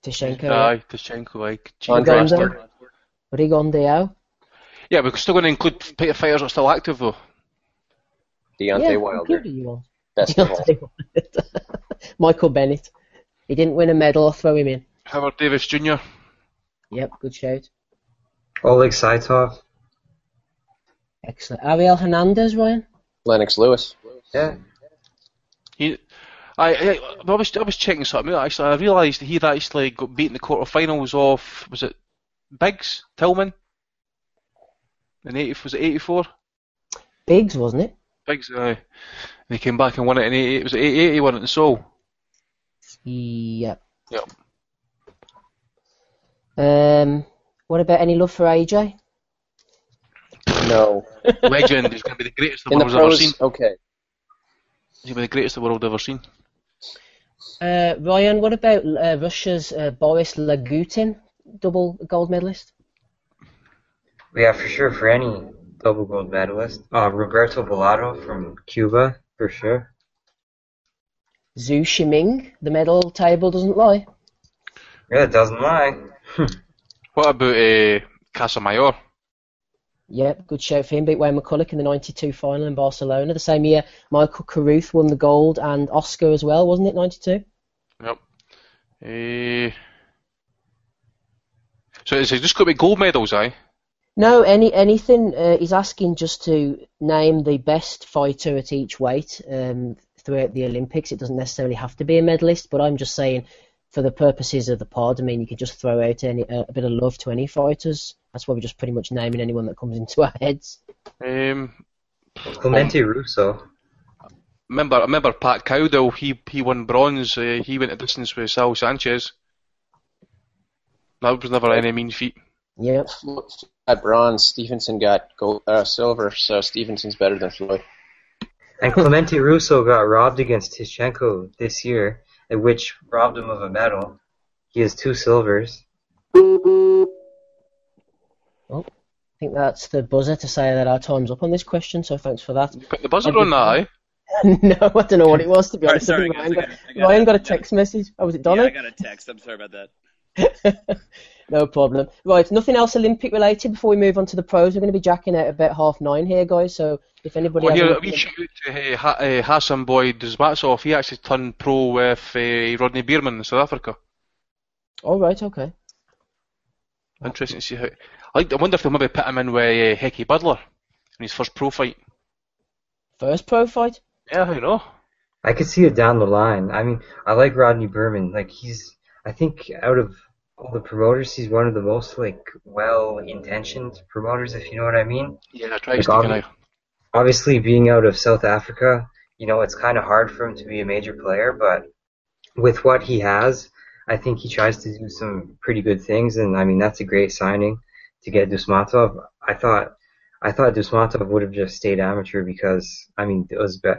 Tishchenko. Aye, Tishchenko, like Uganda. Rigondeaux. Yeah, we're still going to include Peter fighters that are still active though. Deontay yeah, Wilder. Included you on. Best of all. Michael Bennett. He didn't win a medal, I'll throw him in. Howard Davis Jr. Yep, good shout. Oleg Saitov. Excellent. Ariel Hernandez, Ryan? Lennox Lewis. Yeah. He, I, I, I was I was checking something out actually. I realised that he'd actually got beat in the quarterfinals of was it Biggs Tillman? In eighty was it eighty four? Biggs, wasn't it? Biggs, aye. And he came back and won it in eighty. It was eighty eight. He won it in Seoul. Yep. Yep. Um, what about any love for AJ? No. Legend. He's going to be the greatest the In the world's ever seen. okay. He's going to be the greatest the world ever seen. Uh, Ryan, what about uh, Russia's uh, Boris Lagutin, double gold medalist? Yeah, for sure. For any double gold medalist, uh, Roberto Bellato from Cuba, for sure. Zou Shiming, the medal table doesn't lie. Yeah, it doesn't lie. What about uh, Casamayor? Yep, good shout for him. Beat Wayne McCullough in the 92 final in Barcelona. The same year, Michael Carruth won the gold and Oscar as well, wasn't it, 92? Yep. Uh, so is it just got to be gold medals, aye? No, any anything. Uh, he's asking just to name the best fighter at each weight um, throughout the Olympics. It doesn't necessarily have to be a medalist, but I'm just saying, for the purposes of the pod, I mean, you can just throw out any uh, a bit of love to any fighters. That's why we're just pretty much naming anyone that comes into our heads. Um, Clemente Russo. remember, I remember Pat Cowdell. He he won bronze. Uh, he went a distance with Sal Sanchez. That was never any mean feat. Yep. got bronze, Stevenson got gold, uh, silver, so Stevenson's better than Floyd. And Clemente Russo got robbed against Tishchenko this year, which robbed him of a medal. He has two silvers. Well, I think that's the buzzer to say that our time's up on this question, so thanks for that. Put the buzzer on that, no, I don't know what it was, to be honest. Sorry, Ryan, got, got- I got Ryan got a text message. Oh, was it Donna? Yeah, I got a text. I'm sorry about that. no problem. Right, nothing else Olympic related before we move on to the pros. We're going to be jacking out about half nine here, guys. So if anybody Well, has here, a anything- wee shout out to uh, ha- uh, Hasanboy Dusmatov. He actually turned pro with uh, Rodney Berman in South Africa. All right, okay. Interesting to see how. I, like, I wonder if they'll maybe put him in with uh, Hekkie Budler in his first pro fight. First pro fight? Yeah, I know. I could see it down the line. I mean, I like Rodney Berman. Like he's, I think out of all the promoters, he's one of the most like well-intentioned promoters, if you know what I mean. Yeah, try Like, to obvi- obviously, being out of South Africa, you know, it's kind of hard for him to be a major player, but with what he has, I think he tries to do some pretty good things, and I mean that's a great signing to get Dusmatov. I thought, I thought Dusmatov would have just stayed amateur because I mean it was be-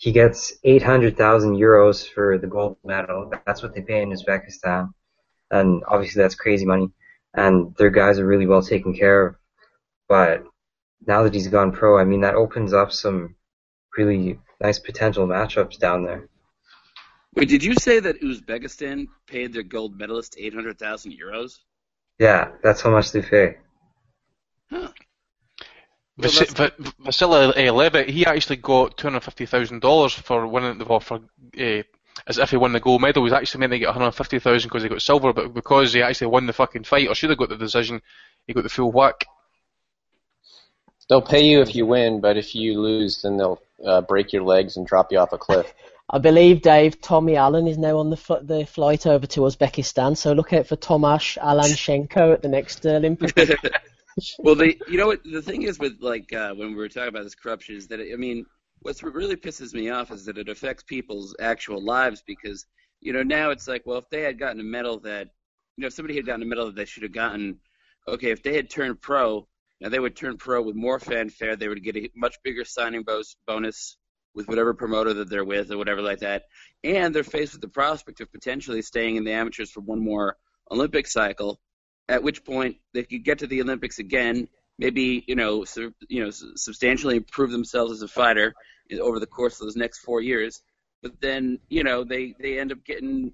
he gets 800,000 euros for the gold medal. That's what they pay in Uzbekistan, and obviously that's crazy money. And their guys are really well taken care of. But now that he's gone pro, I mean that opens up some really nice potential matchups down there. Wait, did you say that Uzbekistan paid their gold medalist 800,000 euros? Yeah, that's how much they pay. Vasi- Va- Vasily uh, Levit, he actually got two hundred fifty thousand dollars for winning the well, for uh, as if he won the gold medal. He was actually meant to get one hundred fifty thousand because he got silver, but because he actually won the fucking fight or should have got the decision, he got the full whack. They'll pay you if you win, but if you lose, then they'll uh, break your legs and drop you off a cliff. I believe Dave Tommy Allen is now on the fl- the flight over to Uzbekistan, so look out for Tomasz Alanshenko at the next uh, Olympics. well, they, you know what the thing is with like uh, when we were talking about this corruption is that I mean, what really pisses me off is that it affects people's actual lives because you know now it's like, well, if they had gotten a medal that, you know, if somebody had gotten a medal that they should have gotten, okay, if they had turned pro, now they would turn pro with more fanfare. They would get a much bigger signing bonus with whatever promoter that they're with or whatever like that, and they're faced with the prospect of potentially staying in the amateurs for one more Olympic cycle at which point they could get to the Olympics again, maybe you know, su- you know, su- substantially improve themselves as a fighter over the course of those next four years. But then, you know, they they end up getting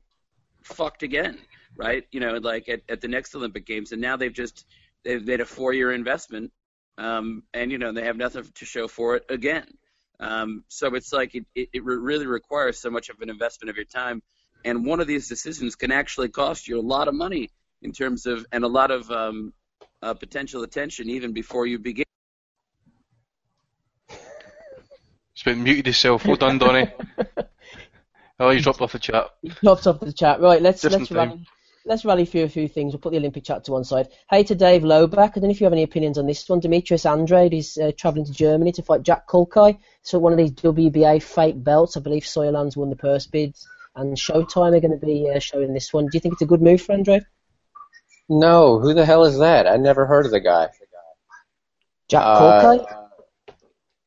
fucked again, right? You know, like at, at the next Olympic Games, and now they've just they've made a four-year investment, um, and you know they have nothing to show for it again. Um, so it's like it, it, it really requires so much of an investment of your time, and one of these decisions can actually cost you a lot of money in terms of and a lot of um, uh, potential attention even before you begin. It's been muted himself. Well done, Donny. oh, he dropped off the chat. Dropped off the chat. Right, let's Just in let's time. rally, let's rally through a few things. We'll put the Olympic chat to one side. Hey to Dave Loback. I don't know if you have any opinions on this one. Demetrius Andrade is uh, travelling to Germany to fight Jack Culcay. So one of these WBA fake belts. I believe Sauerlands won the purse bids, and Showtime are going to be uh, showing this one. Do you think it's a good move for Andrade? No, who the hell is that? I never heard of the guy. Jack Uh, Culcay.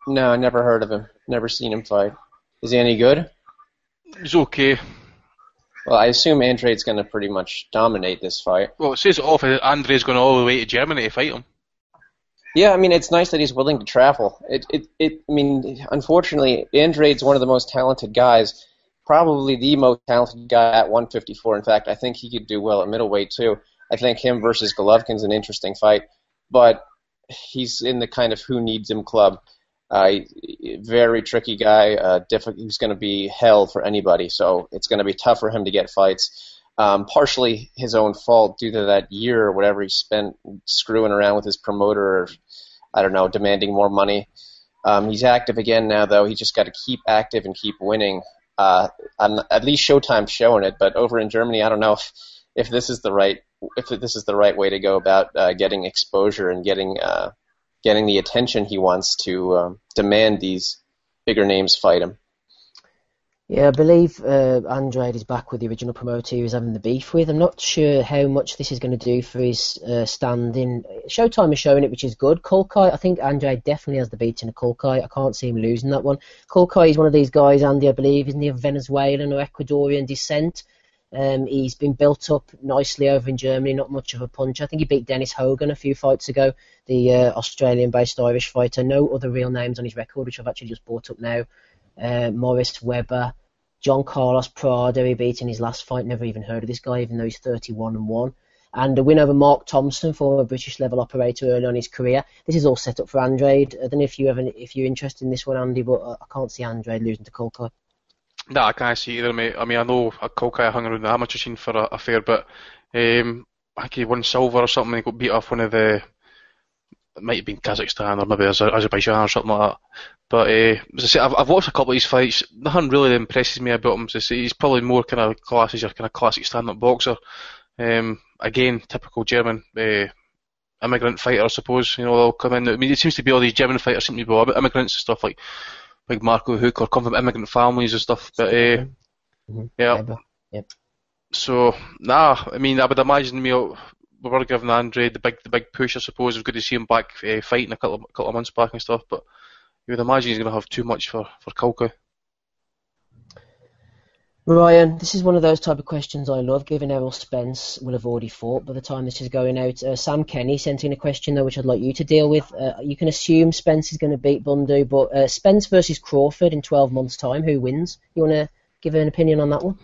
No, I never heard of him. Never seen him fight. Is he any good? He's okay. Well, I assume Andrade's going to pretty much dominate this fight. Well, it says it off. Andre's going all the way to Germany to fight him. Yeah, I mean, it's nice that he's willing to travel. It, it, it. I mean, unfortunately, Andrade's one of the most talented guys, probably the most talented guy at 154. In fact, I think he could do well at middleweight too. I think him versus Golovkin's an interesting fight, but he's in the kind of who needs him club. Uh, very tricky guy. Uh, diffi- he's going to be hell for anybody, so it's going to be tough for him to get fights. Um, partially his own fault due to that year or whatever he spent screwing around with his promoter, or I don't know, demanding more money. Um, he's active again now, though. He just got to keep active and keep winning. Uh, at least Showtime's showing it, but over in Germany, I don't know if, if this is the right if this is the right way to go about uh, getting exposure and getting uh, getting the attention he wants to um, demand these bigger names fight him. Yeah, I believe uh, Andrade is back with the original promoter he was having the beef with. I'm not sure how much this is going to do for his uh, standing. Showtime is showing it, which is good. Culcay, I think Andrade definitely has the beating of Culcay. I can't see him losing that one. Culcay is one of these guys, Andy, I believe, isn't he of Venezuelan or Ecuadorian descent? Um, he's been built up nicely over in Germany, not much of a punch. I think he beat Dennis Hogan a few fights ago, the uh, Australian-based Irish fighter. No other real names on his record, which I've actually just brought up now. Uh, Maurice Weber, John Carlos Prado, he beat in his last fight. Never even heard of this guy, even though he's 31 and one. And a win over Mark Thompson, former British level operator early on in his career. This is all set up for Andrade. I don't know if you have any, if you're interested in this one, Andy, but I I can't see Andrade losing to Culcay. Nah, I can't see either, mate. I mean, I know a Culcay hung around the amateur scene for a, a fair bit. Um, I think he won silver or something. He got beat off one of the. It might have been Kazakhstan or maybe Azer- Azerbaijan or something like that. But uh, as I say, I've, I've watched a couple of these fights. Nothing really impresses me about him. As I say, he's probably more kind of class as your kind of classic stand-up boxer. Um, again, typical German uh, immigrant fighter, I suppose. You know, they'll come in. I mean, it seems to be all these German fighters seem to be immigrants and stuff like Big Marco Huck or come from immigrant families and stuff. But uh, yeah. Yep. So nah, I mean, I would imagine we we were giving Andre the big the big push. I suppose it was good to see him back uh, fighting a couple of, couple of months back and stuff. But you would imagine he's going to have too much for for Kulka. Ryan, this is one of those type of questions I love, given Errol Spence will have already fought by the time this is going out. Uh, Sam Kenny sent in a question, though, which I'd like you to deal with. Uh, you can assume Spence is going to beat Bundu, but uh, Spence versus Crawford in 12 months' time, who wins? You want to give an opinion on that one?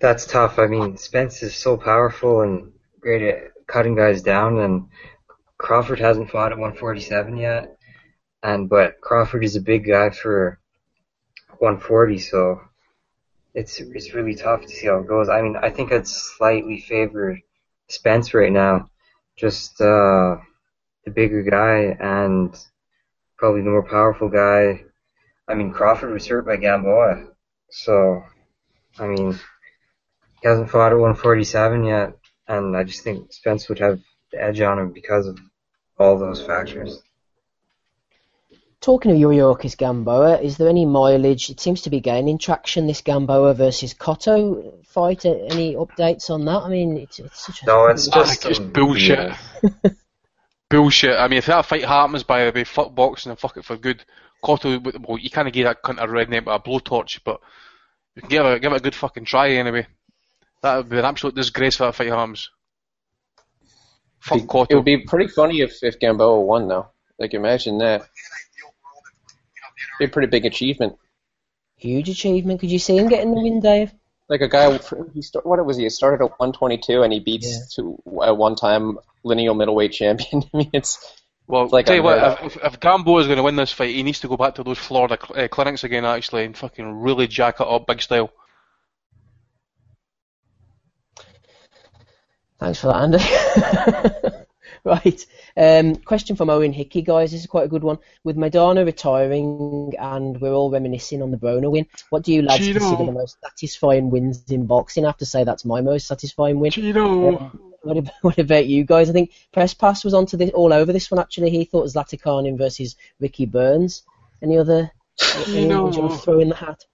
That's tough. I mean, Spence is so powerful and great at cutting guys down, and Crawford hasn't fought at 147 yet. And but Crawford is a big guy for 140, so it's it's really tough to see how it goes. I mean, I think I'd slightly favor Spence right now, just uh, the bigger guy and probably the more powerful guy. I mean, Crawford was hurt by Gamboa, so I mean, he hasn't fought at 147 yet, and I just think Spence would have the edge on him because of all those factors. Talking of Yuriorkis Gamboa, is there any mileage? It seems to be gaining traction, this Gamboa versus Cotto fight. Any updates on that? I mean, it's, it's such a. No, it's just it's bullshit. bullshit. I mean, if that fight happens, by the way, fuck boxing and fuck it for good. Cotto, well, you can't give that cunt a red name with a blowtorch, but you can give it, give it a good fucking try anyway. That would be an absolute disgrace for that fight happens. Fuck It would be pretty funny if, if Gamboa won, though. Like, imagine that. Be a pretty big achievement. Huge achievement. Could you see him getting the win, Dave? Like a guy, he start, what was he? He started at 122 and he beats to at one time lineal middleweight champion. I mean, it's Well, it's like tell you what, if, if, if Gambo is going to win this fight, he needs to go back to those Florida cl- uh, clinics again, actually, and fucking really jack it up big style. Thanks for that, Andy. right. Um, question from Owen Hickey, guys. This is quite a good one. With Maidana retiring and we're all reminiscing on the Broner win, what do you lads Chino. consider the most satisfying wins in boxing? I have to say that's my most satisfying win. Chino. Um, what, about, what about you guys? I think Press Pass was onto this all over this one actually. He thought it was Zlaticanin versus Ricky Burns. Any other? Any Chino. you want to throw in the hat?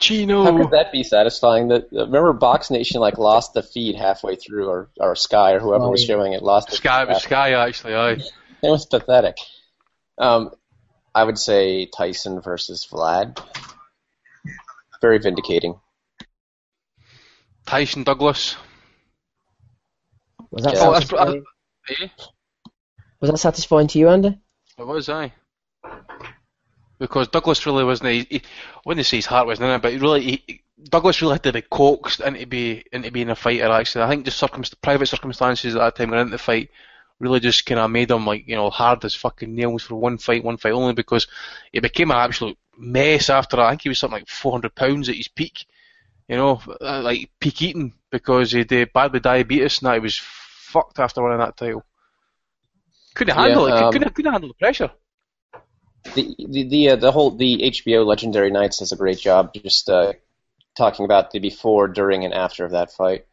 Chino. How could that be satisfying? That remember, Box Nation like lost the feed halfway through, or or Sky or whoever was showing it lost. the Sky, feed was Sky actually, aye. It was pathetic. Um, I would say Tyson versus Vlad. Very vindicating. Tyson Douglas. Was that Oh, that's- satisfying? Eh? Was that satisfying to you, Andy? It was, aye. Because Douglas really wasn't. He, he, I wouldn't say his heart wasn't in it, but he really, he, Douglas really had to be coaxed into be into being a fighter. Actually, I think just circumst- private circumstances at that time going into the fight really just kind of made him like you know hard as fucking nails for one fight, one fight only. Because he became an absolute mess after that. I think he was something like 400 pounds at his peak. You know, uh, like peak eating because he did bad with diabetes and that he was fucked after winning that title. Couldn't handle Yeah, it. um, couldn't, couldn't handle the pressure. The the the, uh, the whole the HBO Legendary Nights does a great job just uh, talking about the before, during, and after of that fight.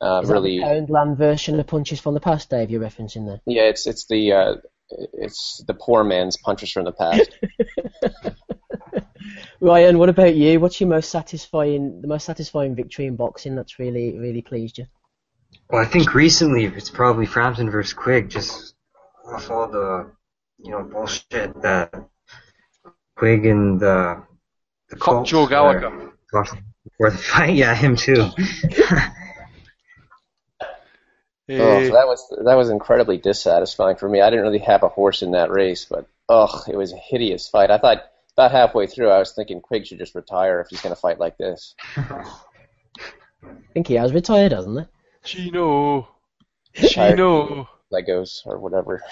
Uh, Is that really, the Poundland version of Punches from the Past, Dave? You're referencing there. yeah, it's it's the uh, it's the poor man's punches from the past. Ryan, what about you? What's your most satisfying, the most satisfying victory in boxing that's really, really pleased you? Well, I think recently it's probably Frampton versus Quigg, just off all the, you know, bullshit that Quigg and the, the Fuck Colts Joe were Gallagher. talking the fight, yeah, him too. Oh, that was that was incredibly dissatisfying for me. I didn't really have a horse in that race, but ugh, it was a hideous fight. I thought about halfway through, I was thinking Quigg should just retire if he's going to fight like this. I think he has retired, hasn't he? Chino. Tired Chino. Legos or whatever.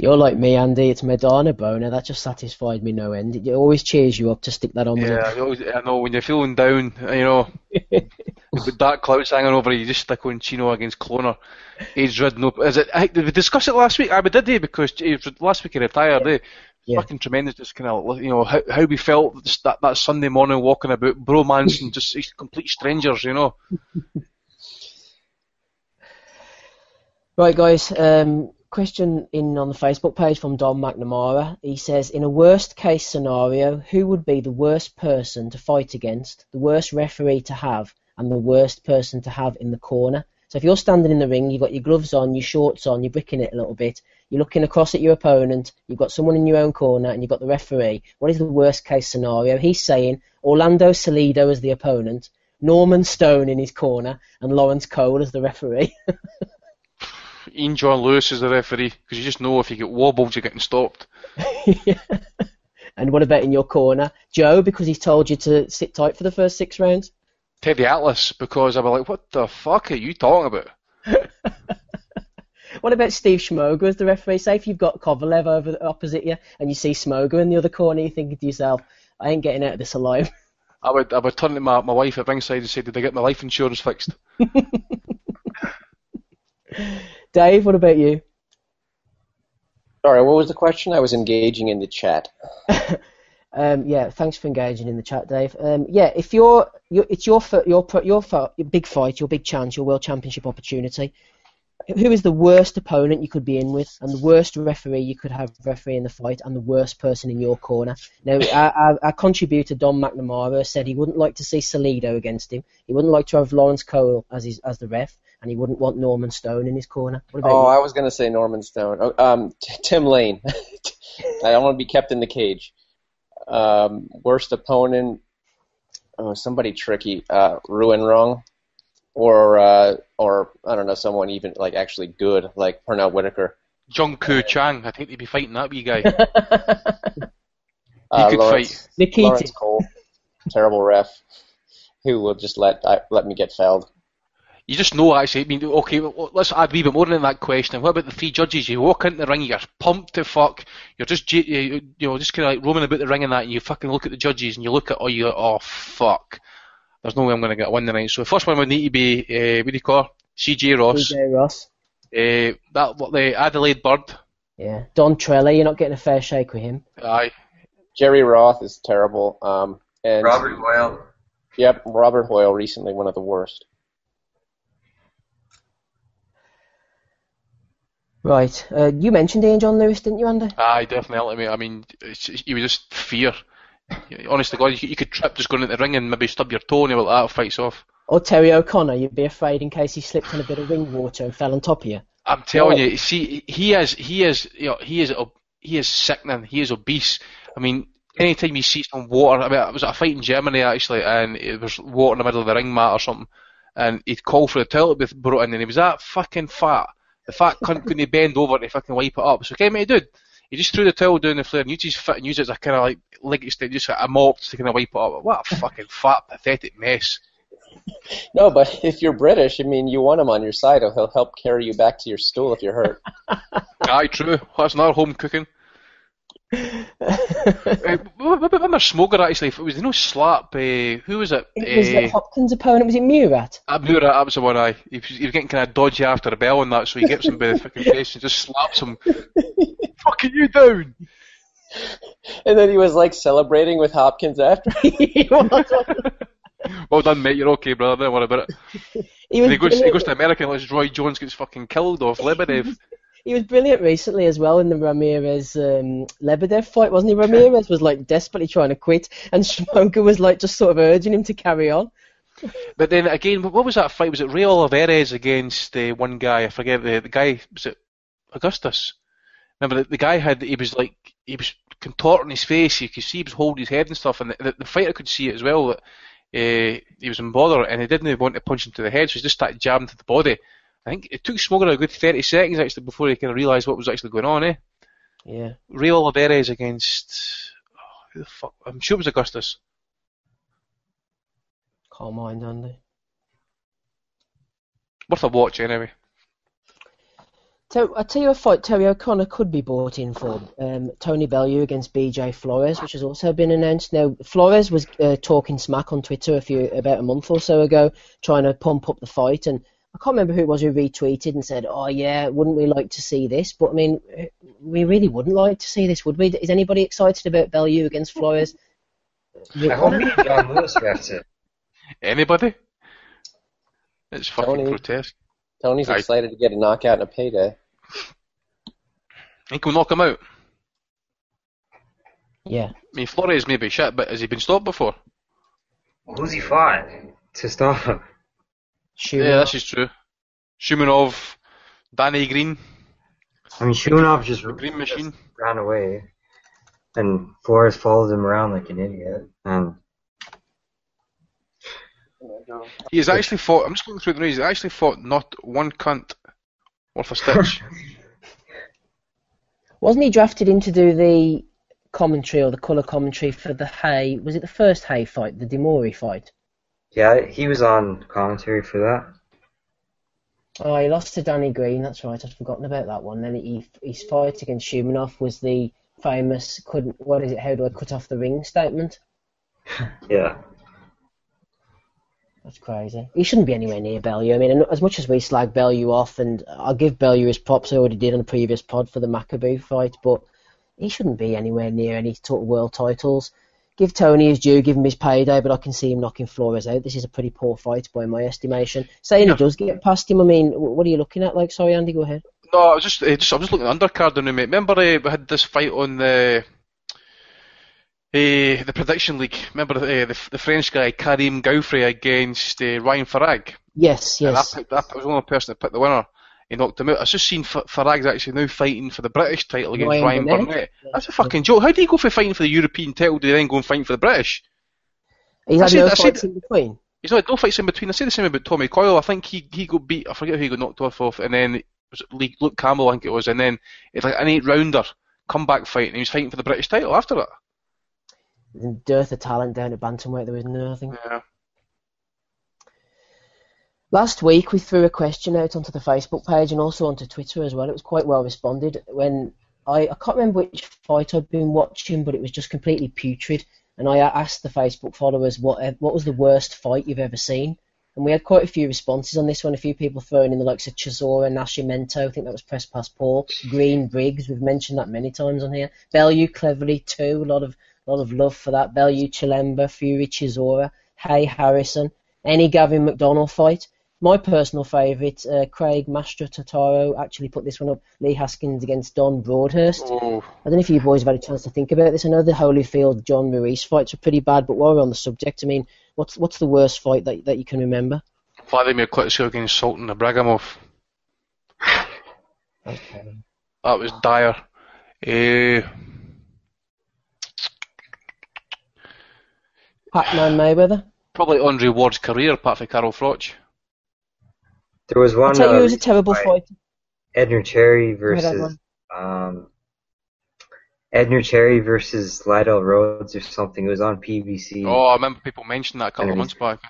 You're like me, Andy. It's Maidana Broner. That just satisfied me no end. It always cheers you up to stick that on. Yeah. I always- I know when you're feeling down, you know, with dark clouds hanging over you, you just stick on Chino against Broner. Age ridden up. Is it? I, did we discuss it last week? I we did, eh? Because last week he retired, eh? Fucking tremendous, just kind of, you know, how, how we felt that, that Sunday morning walking about bromance and just complete strangers, you know. Right, guys. Um, question in on the Facebook page from Don McNamara. He says, in a worst case scenario, who would be the worst person to fight against, the worst referee to have, and the worst person to have in the corner? So if you're standing in the ring, you've got your gloves on, your shorts on, you're bricking it a little bit, you're looking across at your opponent, you've got someone in your own corner, and you've got the referee. What is the worst case scenario? He's saying Orlando Salido as the opponent, Norman Stone in his corner, and Lawrence Cole as the referee. Ian John Lewis is the referee because you just know if you get wobbled, you're getting stopped. And what about in your corner? Joe, because he's told you to sit tight for the first six rounds? Teddy Atlas because I'll be like, what the fuck are you talking about? What about Steve Smoger as the referee? Say if you've got Kovalev over opposite you and you see Smoger in the other corner, you're thinking to yourself, I ain't getting out of this alive. I would I would turn to my, my wife at ringside and say, did I get my life insurance fixed? Dave, what about you? Sorry, what was the question? I was engaging in the chat. Um, yeah, thanks for engaging in the chat, Dave. Um, yeah, if you're, you're it's your fir- your your, your big fight, your big chance, your world championship opportunity. Who is the worst opponent you could be in with, and the worst referee you could have referee in the fight, and the worst person in your corner? Now, our, our, our contributor Don McNamara said he wouldn't like to see Salido against him. He wouldn't like to have Lawrence Cole as his as the ref, and he wouldn't want Norman Stone in his corner. What about Oh, you? I was going to say Norman Stone. Oh, um, T- Tim Lane. I don't want to be kept in the cage. Um, worst opponent. Oh, somebody tricky. Uh, Ruin Wrong, or uh, or I don't know, someone even like actually good, like Pernell Whitaker. Jung Koo Chang, I think they'd be fighting that wee guy. Uh, could Lawrence, fight. Nikita. Lawrence Cole, terrible ref. who will just let uh, let me get felled. You just know, actually. I mean, okay, well, let's add a wee bit more in that question. What about the three judges? You walk into the ring, you're pumped to fuck. You're just, you you know, just kind of like roaming about the ring and that, and you fucking look at the judges and you look at, oh, you, oh fuck. There's no way I'm going to get a win tonight. So the first one would need to be, uh, what do you call? CJ Ross. CJ Ross. Uh, that what the Adelaide Byrd. Yeah. Don Trella, you're not getting a fair shake with him. Aye. Jerry Roth is terrible. Um, and Robert Hoyle. Yep, Robert Hoyle recently one of the worst. Right. Uh, you mentioned Ian John Lewis, didn't you, Andy? Aye, definitely. mate. I mean, it's, was just fear. Honest to God, you, could- trip just going into the ring and maybe stub your toe and you're like, ah, that fight's off. Or Terry O'Connor, you'd be afraid in case he slipped in a bit of ring water and fell on top of you. I'm telling Right. you, see, he is, he is, you know, he is, he is sickening. He is obese. I mean, anytime you see some water, I mean, I was at a fight in Germany actually, and it was water in the middle of the ring mat or something, and he'd call for the toilet to be brought in, and he was that fucking fat. The fat cunt couldn't bend over to fucking wipe it up. So, okay, mate, dude, he just threw the towel down the flare and used his foot and used it as a kind of like leg extension, just a mop to kind of wipe it up. What a fucking fat, pathetic mess. No, but if you're British, I mean, you want him on your side. or He'll help carry you back to your stool if you're hurt. Aye, true. That's another home cooking. Uh, what what about my smoker actually? It was you know slap, uh, who was it? It was Uh, like Hopkins' opponent, was it Murat? I knew that, was the one I. He was, he was getting kind of dodgy after the bell and that, so he gets him by the fucking face and just slaps him. Fucking you down! And then he was like celebrating with Hopkins after. Well done, mate. You're okay, brother. Don't worry about it. He was he goes, he goes to America and lets Roy Jones gets fucking killed off Lebedev. He was brilliant recently as well in the Ramirez um, Lebedev fight, wasn't he? Ramirez was like desperately trying to quit, and Smoger was like just sort of urging him to carry on. But then again, what was that fight? Was it Ray Oliveres against uh, one guy? I forget the the guy. Was it Augustus? Remember the, the guy had he was like he was contorting his face. You could see he was holding his head and stuff. And the, the, the fighter could see it as well that uh, he was in bother and he didn't want to punch him to the head, so he just started jabbing to the body. I think it took Smoger a good thirty seconds actually before he kind of realised what was actually going on. Eh? Yeah. Ray Oliveres against oh, who the fuck? I'm sure it was Augustus. Can't mind, Andy. Worth a watch anyway. So I tell you a fight Terry O'Connor could be brought in for um, Tony Bellew against BJ Flores, which has also been announced. Now Flores was uh, talking smack on Twitter a few about a month or so ago, trying to pump up the fight, and I can't remember who it was who retweeted and said, "Oh yeah, wouldn't we like to see this?" But I mean, we really wouldn't like to see this, would we? Is anybody excited about Bellew against Flores? I hope John Lewis refs it. Anybody? It's fucking Tony. grotesque. Tony's Aye. excited to get a knockout and a payday. think we'll knock him out. Yeah. I mean, Flores may be shit, but has he been stopped before? Who's he fought to stop him? Yeah, this is true. Shumenov, Danny Green, I mean, Shunov just Green Machine. ran away, and Flores followed him around like an idiot. And He has actually fought. I'm just going through the news. He's actually fought not one cunt worth a stitch. Wasn't he drafted in to do the commentary or the colour commentary for the Haye? Was it the first Haye fight, the De Mori fight? Yeah, he was on commentary for that. Oh, he lost to Danny Green. That's right. I'd forgotten about that one. Then he his fight against Shumenov was the famous "couldn't what is it? How do I cut off the ring?" statement. Yeah. That's crazy. He shouldn't be anywhere near Bellew. I mean, as much as we slag Bellew off, and I'll give Bellew his props, I already did on the previous pod for the Makabu fight, but he shouldn't be anywhere near any sort of world titles. Give Tony his due, give him his payday, but I can see him knocking Flores out. This is a pretty poor fight by my estimation. Saying he does get past him, I mean, what are you looking at? Like, sorry, Andy, go ahead. no, I was just, uh, just, I was just looking at the undercard mate. Remember uh, we had this fight on the. Uh, the prediction league. Remember uh, the the French guy Karim Guerfi against uh, Ryan Farag. Yes, And I, yes. picked, I was the only person that picked the winner. He knocked him out. I've just seen F- Farag's actually now fighting for the British title against Ryan Ryan, Burnett. Burnett. That's a fucking joke. How do you go for fighting for the European title, do you then go and fight for the British? He's I had said- no fights in between. He's not no fights in between. I say the same about Tommy Coyle. I think he he got beat. I forget who he got knocked off of, and then was it Luke Campbell, I think it was, and then it's like an eight rounder comeback fight, and he was fighting for the British title after that. Dearth of talent down at bantamweight. There was nothing. Yeah. Last week we threw a question out onto the Facebook page and also onto Twitter as well. It was quite well responded. When I, I can't remember which fight I'd been watching, but it was just completely putrid. And I asked the Facebook followers what what was the worst fight you've ever seen, and we had quite a few responses on this one. A few people throwing in the likes of Chisora, Nascimento, I think that was Press Pass Paul, Green Briggs. We've mentioned that many times on here. Bellew cleverly too. A lot of lot of love for that. Bellew Chilemba, Fury Chisora, Haye Harrison, any Gavin McDonald fight. My personal favourite, uh, Craig Mastro Totaro, actually put this one up. Lee Haskins against Don Broadhurst. Oh. I don't know if you boys have had a chance to think about this. I know the Holyfield John Ruiz fights were pretty bad, but while we're on the subject, I mean, what's what's the worst fight that that you can remember? Vladimir Klitschko against Sultan Ibragimov. Okay. That was dire. Eh, Pac-Man Mayweather. probably Andre Ward's career, apart from Carl Froch. There was one. I'll one. tell you, it was a terrible fight. fight. Edner Cherry versus um, Edner Cherry versus Lydell Rhodes or something. It was on PBC. Oh, I remember people mentioning that a couple of months back.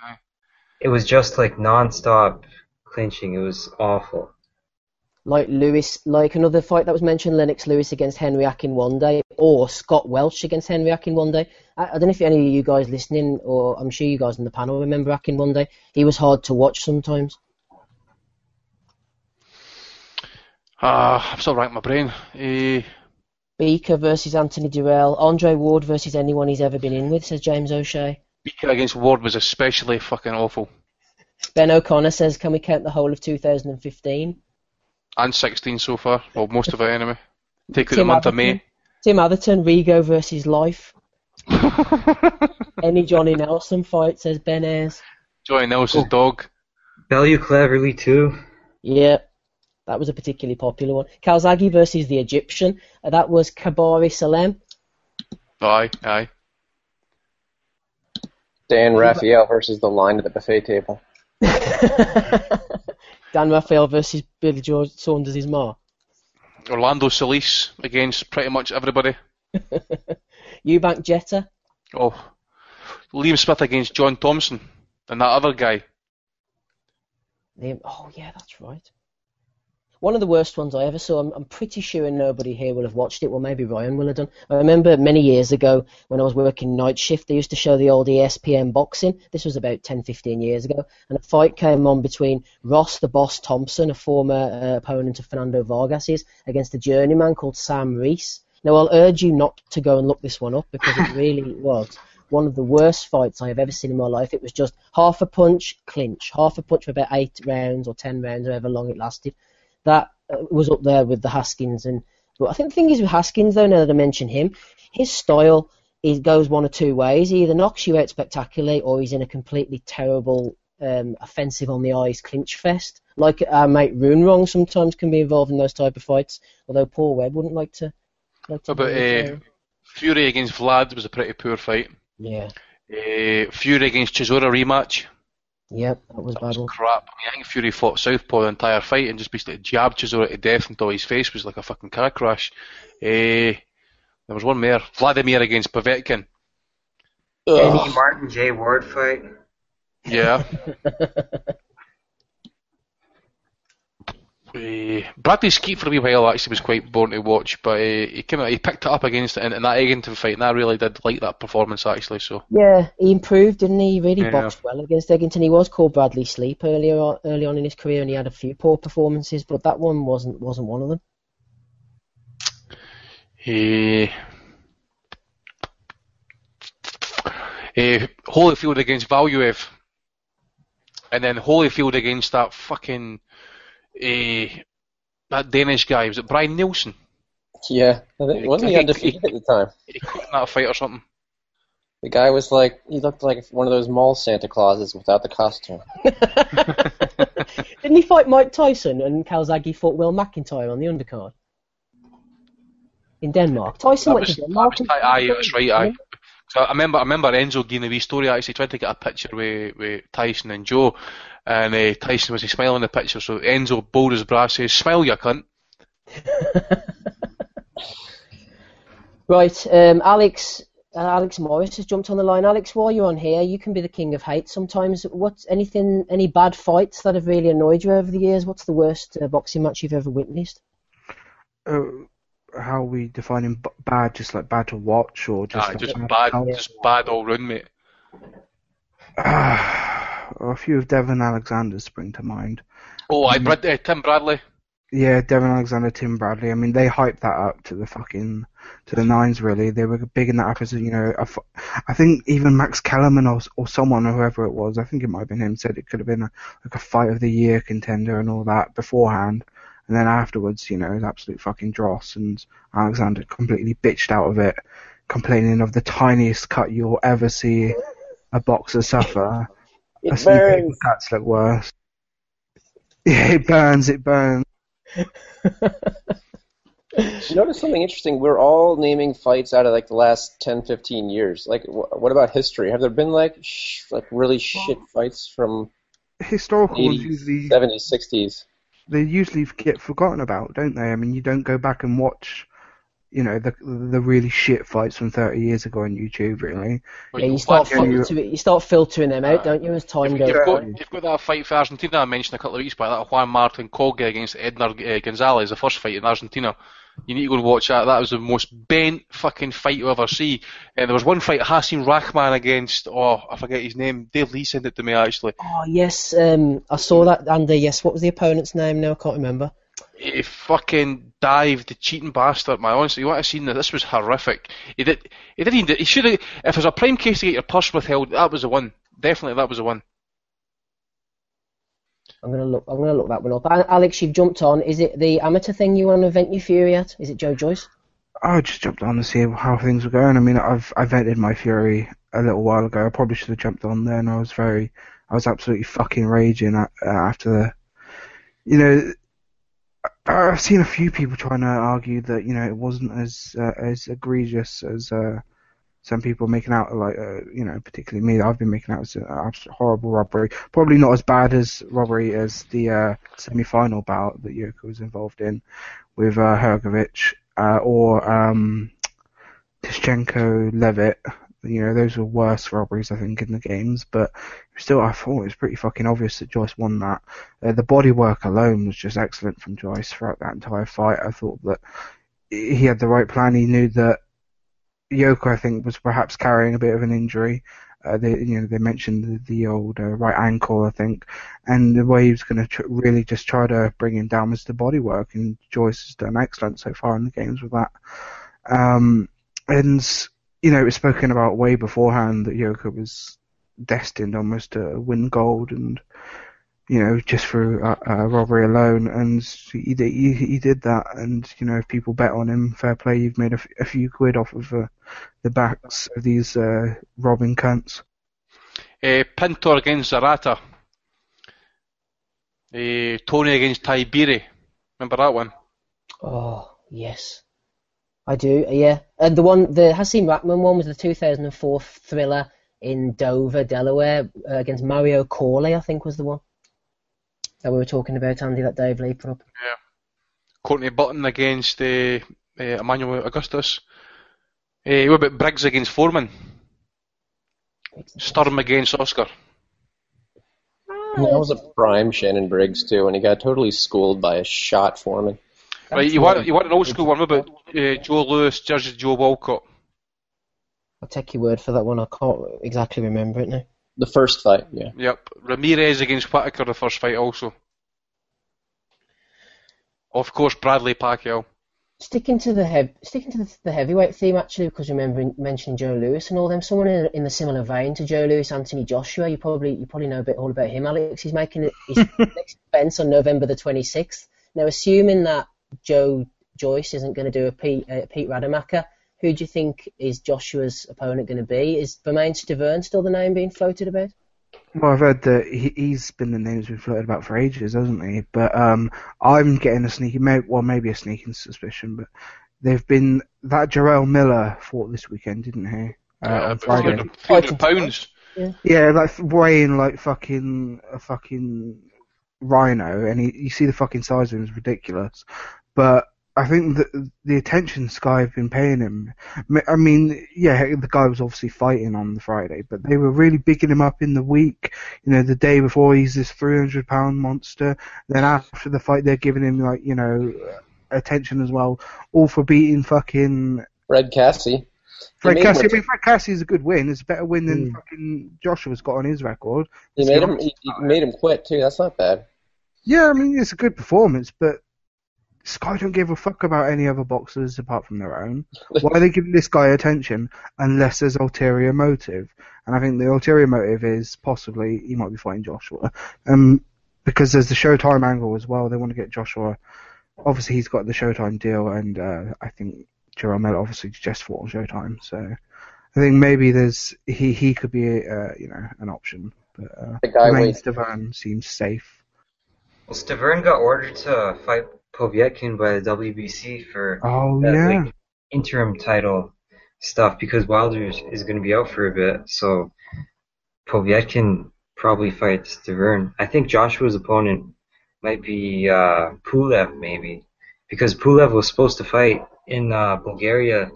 It was just like non-stop clinching. It was awful. Like Lewis, like another fight that was mentioned, Lennox Lewis against Henry Akinwande, or Scott Welch against Henry akin Akinwande. I, I don't know if any of you guys listening, or I'm sure you guys in the panel remember Akinwande. He was hard to watch sometimes. Ah, I'm still racking my brain. Eh, Bika versus Anthony Dirrell, Andre Ward versus anyone he's ever been in with, says James O'Shea. Bika against Ward was especially fucking awful. Ben O'Connor says, can we count the whole of 2015? And 16 so far. Well, most of it anyway. Take out the Tim month of May. Tim Atherton, Rigo versus Life. Any Johnny Nelson fight, says Ben Ayres. Johnny Nelson's dog. Bellew Cleverly too. Yeah, that was a particularly popular one. Calzaghe versus the Egyptian. Uh, that was Kabary Salem. Aye, aye. Dan Rafael versus the line at the buffet table. Dan Rafael versus Billy George Saunders' his ma. Orlando Solis against pretty much everybody. Eubank Jetta. Oh, Liam Smith against John Thompson. And that other guy. Liam- Oh, yeah, that's right. One of the worst ones I ever saw. I'm, I'm pretty sure nobody here will have watched it. Well, maybe Ryan will have done. I remember many years ago when I was working night shift, they used to show the old ESPN boxing. This was about 10, 15 years ago. And a fight came on between Ross the Boss Thompson, a former uh, opponent of Fernando Vargas's, against a journeyman called Sam Reese. Now, I'll urge you not to go and look this one up because it really was one of the worst fights I have ever seen in my life. It was just half a punch, clinch, half a punch for about eight rounds or ten rounds, however long it lasted. That uh, was up there with the Haskins, and but I think the thing is with Haskins though, now that I mention him, his style is goes one or two ways. He either knocks you out spectacularly, or he's in a completely terrible, um, offensive on the eyes clinch fest. Like our mate Rune Wrong sometimes can be involved in those type of fights, although Paul Webb wouldn't like to. Like to about uh, Fury against Vlad was a pretty poor fight. yeah, Uh, Fury against Chisora rematch. Yep, that was bad one. Crap. I, mean, I think Fury fought Southpaw the entire fight and just basically jabbed Chisora to death until his face was like a fucking car crash. Uh, there was one more. Vladimir against Povetkin. Any Martin J. Ward fight. Yeah. Uh, Bradley Skeete for a wee while actually was quite boring to watch, but uh, he came out, he picked it up against it in, in that Eggington fight, and I really did like that performance actually. So Yeah, he improved, didn't he? He really Yeah. boxed well against Eggington. He was called Bradley Sleep earlier on, early on in his career, and he had a few poor performances, but that one wasn't wasn't one of them. Uh, uh, Holyfield against Valuev, and then Holyfield against that fucking uh, that Danish guy. Was it Brian Nielsen? Yeah, I think- wasn't he He- undefeated at the time? He quit in that fight or something. The guy was like, he looked like one of those mall Santa Clauses without the costume. Didn't he fight Mike Tyson and Calzaghe fought Will McIntyre on the undercard in Denmark? Tyson That went was, to that Denmark. was, aye, that's right, aye. So I remember, I remember Enzo giving a wee story. Actually, tried to get a picture with, with Tyson and Joe, and uh, Tyson was he smiling in the picture. So Enzo bowled his bra, says, "Smile, you cunt." Right, um, Alex uh, Alex Morris has jumped on the line. Alex, while you're on here, you can be the king of hate sometimes. What's anything, any bad fights that have really annoyed you over the years? What's the worst uh, boxing match you've ever witnessed? Uh, how are we defining b- bad? Just like bad to watch, or just Nah, like just bad bad, to just bad all round, mate. A few of Devon Alexander's spring to mind. Oh, I Brad, uh, Tim Bradley. Yeah, Devon Alexander, Tim Bradley. I mean, they hyped that up to the fucking to the nines. Really, they were bigging that up as you know. A, f- I think even Max Kellerman or or someone or whoever it was, I think it might have been him, said it could have been a, like a fight of the year contender and all that beforehand. And then afterwards, you know, it was absolute fucking dross, and Alexander completely bitched out of it, complaining of the tiniest cut you'll ever see a boxer suffer. It I've seen paper burns. cuts look worse. Yeah, it burns. It burns. You notice something interesting? We're all naming fights out of like the last 10, 15 years. Like, wh- what about history? Have there been like sh- like really shit fights from Historical ones 80s, usually 70s, 60s? they usually get forgotten about, don't they? I mean, you don't go back and watch, you know, the the really shit fights from 30 years ago on YouTube, really. Yeah, you start Watch you- filtering, you start filtering them out, don't you, as time goes You've got, on? you've got that fight for Argentina I mentioned a couple of weeks back, that Juan Martin Colga against Ednar uh, Gonzalez, the first fight in Argentina. You need to go and watch that. That was the most bent fucking fight you ever see. And there was one fight, Hasim Rahman against, oh, I forget his name. Dave Lee sent it to me actually. Oh yes, um, I saw that, Andy. Yes, what was the opponent's name? Now I can't remember. He fucking dived, the cheating bastard, man. Honestly, what I seen there, this was horrific. He did, he didn't, he should have, if there's a prime case to get your purse withheld, that was the one. Definitely that was the one. I'm gonna look. I'm gonna look that one up. Alex, you've jumped on. Is it the amateur thing you want to vent your fury at? Is it Joe Joyce? I just jumped on to see how things were going. I mean, I've I vented my fury a little while ago. I probably should have jumped on then. I was very, I was absolutely fucking raging at, uh, after the, you know, I- I've seen a few people trying to argue that you know it wasn't as uh, as egregious as uh, some people making out. Like uh, you know, particularly me, I've been making out as an absolute horrible robbery. Probably not as bad as robbery as the uh, semi-final bout that Yoka was involved in with uh, Hrgovic uh, or um, Tishchenko Levit. You know, those were worse robberies, I think, in the games. But still, I thought it was pretty fucking obvious that Joyce won that. Uh, the body work alone was just excellent from Joyce throughout that entire fight. I thought that he had the right plan. He knew that Yoka, I think, was perhaps carrying a bit of an injury. Uh, they, you know, they mentioned the, the old uh, right ankle, I think, and the way he was going to tr- really just try to bring him down was the body work, and Joyce has done excellent so far in the games with that. Um, and you know, it was spoken about way beforehand that Yoka was destined almost to win gold, and you know, just through uh, uh, robbery alone, and he did, he, he did that, and you know, if people bet on him, fair play, you've made a, f- a few quid off of uh, the backs of these uh, robbing cunts. Uh, Pintor against Zarate. Uh, Toney against Tiberi. Remember that one? Oh yes, I do. Yeah, and the one, the Hasim Rahman one was the 2004 thriller in Dover, Delaware, uh, against Mario Corley, I think was the one that we were talking about, Andy. That Dave Lee put up. Yeah. Courtney Burton against uh, uh, Emmanuel Augustus. Uh, what about Briggs against Foreman? Sturm against Oscar. that was a prime Shannon Briggs too, and he got totally schooled by a shot foreman. Right, you want you want an old school one? What about uh, Joe Louis versus Joe Walcott? I'll take your word for that one. I can't exactly remember it now. The first fight, yeah. Yep. Ramirez against Whitaker, the first fight also. Of course, Bradley Pacquiao. Sticking to the hev- sticking to the, the heavyweight theme actually, because you remember mentioning Joe Louis and all them. Someone in, in a similar vein to Joe Louis, Anthony Joshua. You probably you probably know a bit all about him, Alex. He's making it- his next defense on November the 26th. Now, assuming that Joe Joyce isn't going to do a Pete, uh, Pete Rademacher, who do you think is Joshua's opponent going to be? Is Bermane Stiverne still the name being floated about? Well, I've heard that he, he's been the name that's been floated about for ages, hasn't he? But um, I'm getting a sneaky, may, well, maybe a sneaking suspicion, but they've been that Jarrell Miller fought this weekend, didn't he? Uh, Uh, on about Friday. 300, 300 pounds. Yeah, like weighing like fucking a fucking rhino, and he, you see the fucking size of him is ridiculous. But I think the the attention Sky have been paying him. I mean, yeah, the guy was obviously fighting on the Friday, but they were really bigging him up in the week. You know, the day before he's this 300 pound monster. Then after the fight, they're giving him like you know attention as well, all for beating fucking Fred Kassi. Fred Kassi. I mean, Fred Kassi's a good win. It's a better win than hmm. fucking Joshua's got on his record. He made him. He made him quit too. That's not bad. Yeah, I mean it's a good performance, but Sky don't give a fuck about any other boxers apart from their own. Why are they giving this guy attention unless there's ulterior motive? And I think the ulterior motive is possibly he might be fighting Joshua, um, because there's the Showtime angle as well. They want to get Joshua. Obviously, he's got the Showtime deal, and uh, I think Jerome Miller obviously just fought on Showtime, so I think maybe there's he he could be uh, you know an option, but uh, The guy Romain waits. Seems safe. Well, Stiverne got ordered to fight Povetkin by the WBC for Oh, that, yeah. like, interim title stuff because Wilder is, going to be out for a bit. So Povetkin probably fights Stiverne. I think Joshua's opponent might be uh, Pulev maybe because Pulev was supposed to fight in uh, Bulgaria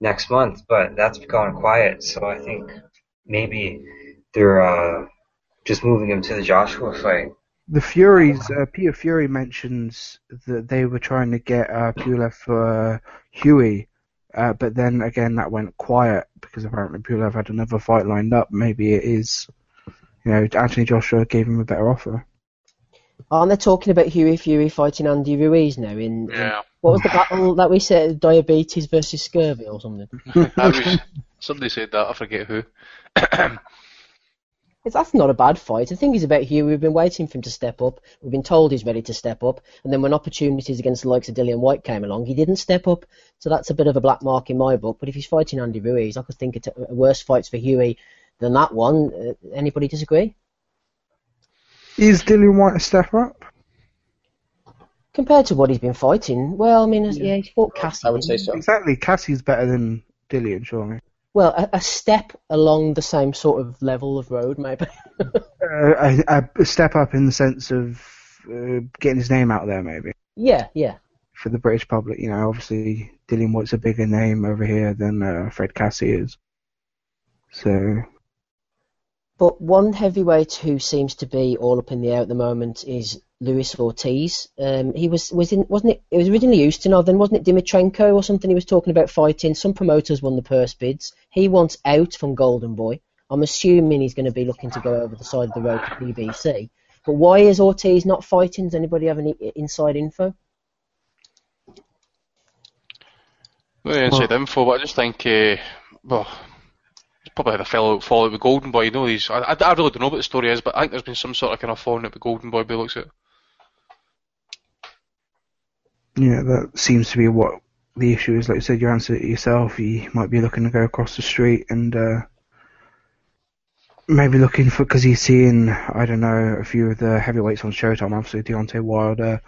next month, but that's gone quiet. So I think maybe they're uh, just moving him to the Joshua fight. The Furies, uh, Peter Fury mentions that they were trying to get uh, Pulev for uh, Hughie, uh, but then again that went quiet because apparently Pulev had another fight lined up. Maybe it is, you know, Anthony Joshua gave him a better offer. Aren't they talking about Hughie Fury fighting Andy Ruiz now? In, in- what was the battle that we said? Diabetes versus scurvy or something? was, somebody said that. I forget who. It's, that's not a bad fight. The thing is about Hughie, we've been waiting for him to step up. We've been told he's ready to step up, and then when opportunities against the likes of Dillian Whyte came along, he didn't step up. So that's a bit of a black mark in my book. But if he's fighting Andy Ruiz, I could think of t- worse fights for Hughie than that one. Uh, anybody disagree? Is Dillian Whyte a step up? Compared to what he's been fighting, well, I mean, yeah, he's fought Kassi. I would say so. Exactly, Kassi's better than Dillian, surely. Well, a, a step along the same sort of level of road, maybe. Uh, a, a step up in the sense of uh, getting his name out there, maybe. yeah, yeah. for the British public. You know, obviously Dillian Whyte's a bigger name over here than uh, Fred Kassi is. So But one heavyweight who seems to be all up in the air at the moment is Luis Ortiz. Um, he was was in wasn't it? It was originally Ustinov, then wasn't it Dimitrenko or something? He was talking about fighting. Some promoters won the purse bids. He wants out from Golden Boy. I'm assuming he's going to be looking to go over the side of the road to PBC. But why is Ortiz not fighting? Does anybody have any inside info? Not any inside info, but I just think, uh, well, it's probably had a fellow fallout with Golden Boy. You know, these. I, I, really don't know what the story is, but I think there's been some sort of kind of falling out with Golden Boy. Looks at yeah, that seems to be what the issue is. Like you said, you answered it yourself. He might be looking to go across the street and uh, maybe looking for because he's seeing I don't know a few of the heavyweights on Showtime. Obviously, Deontay Wilder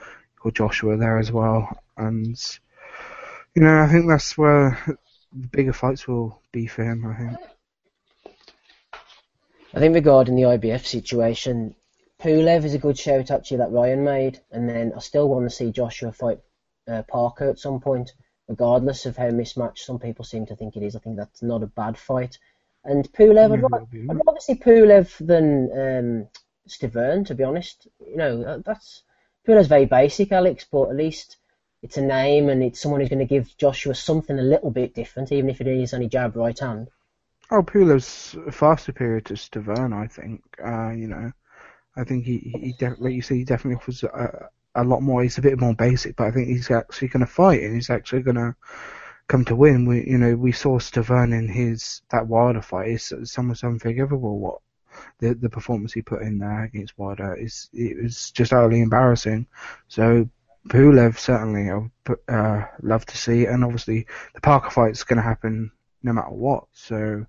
or Joshua there as well, and you know I think that's where the bigger fights will be for him. I think. I think regarding the IBF situation, Pulev is a good shout actually that Ryan made, and then I still want to see Joshua fight uh, Parker at some point, regardless of how mismatched some people seem to think it is. I think that's not a bad fight. And Pulev, I'd, ra- I'd rather see Pulev than um, Stiverne, to be honest. You know, that- that's Pulev's very basic, Alex, but at least it's a name and it's someone who's going to give Joshua something a little bit different, even if it is only jab right hand. Oh, Pulev's far superior to Stiverne, I think. Uh, you know, I think he, he def- like you say, he definitely offers a, a lot more. He's a bit more basic, but I think he's actually going to fight and he's actually going to come to win. We, you know, we saw Stiverne in his that Wilder fight. It's, it's almost unforgivable what the the performance he put in there against Wilder is. It was just utterly embarrassing. So. Pulev certainly I would uh, love to see, and obviously the Parker fight's going to happen no matter what. So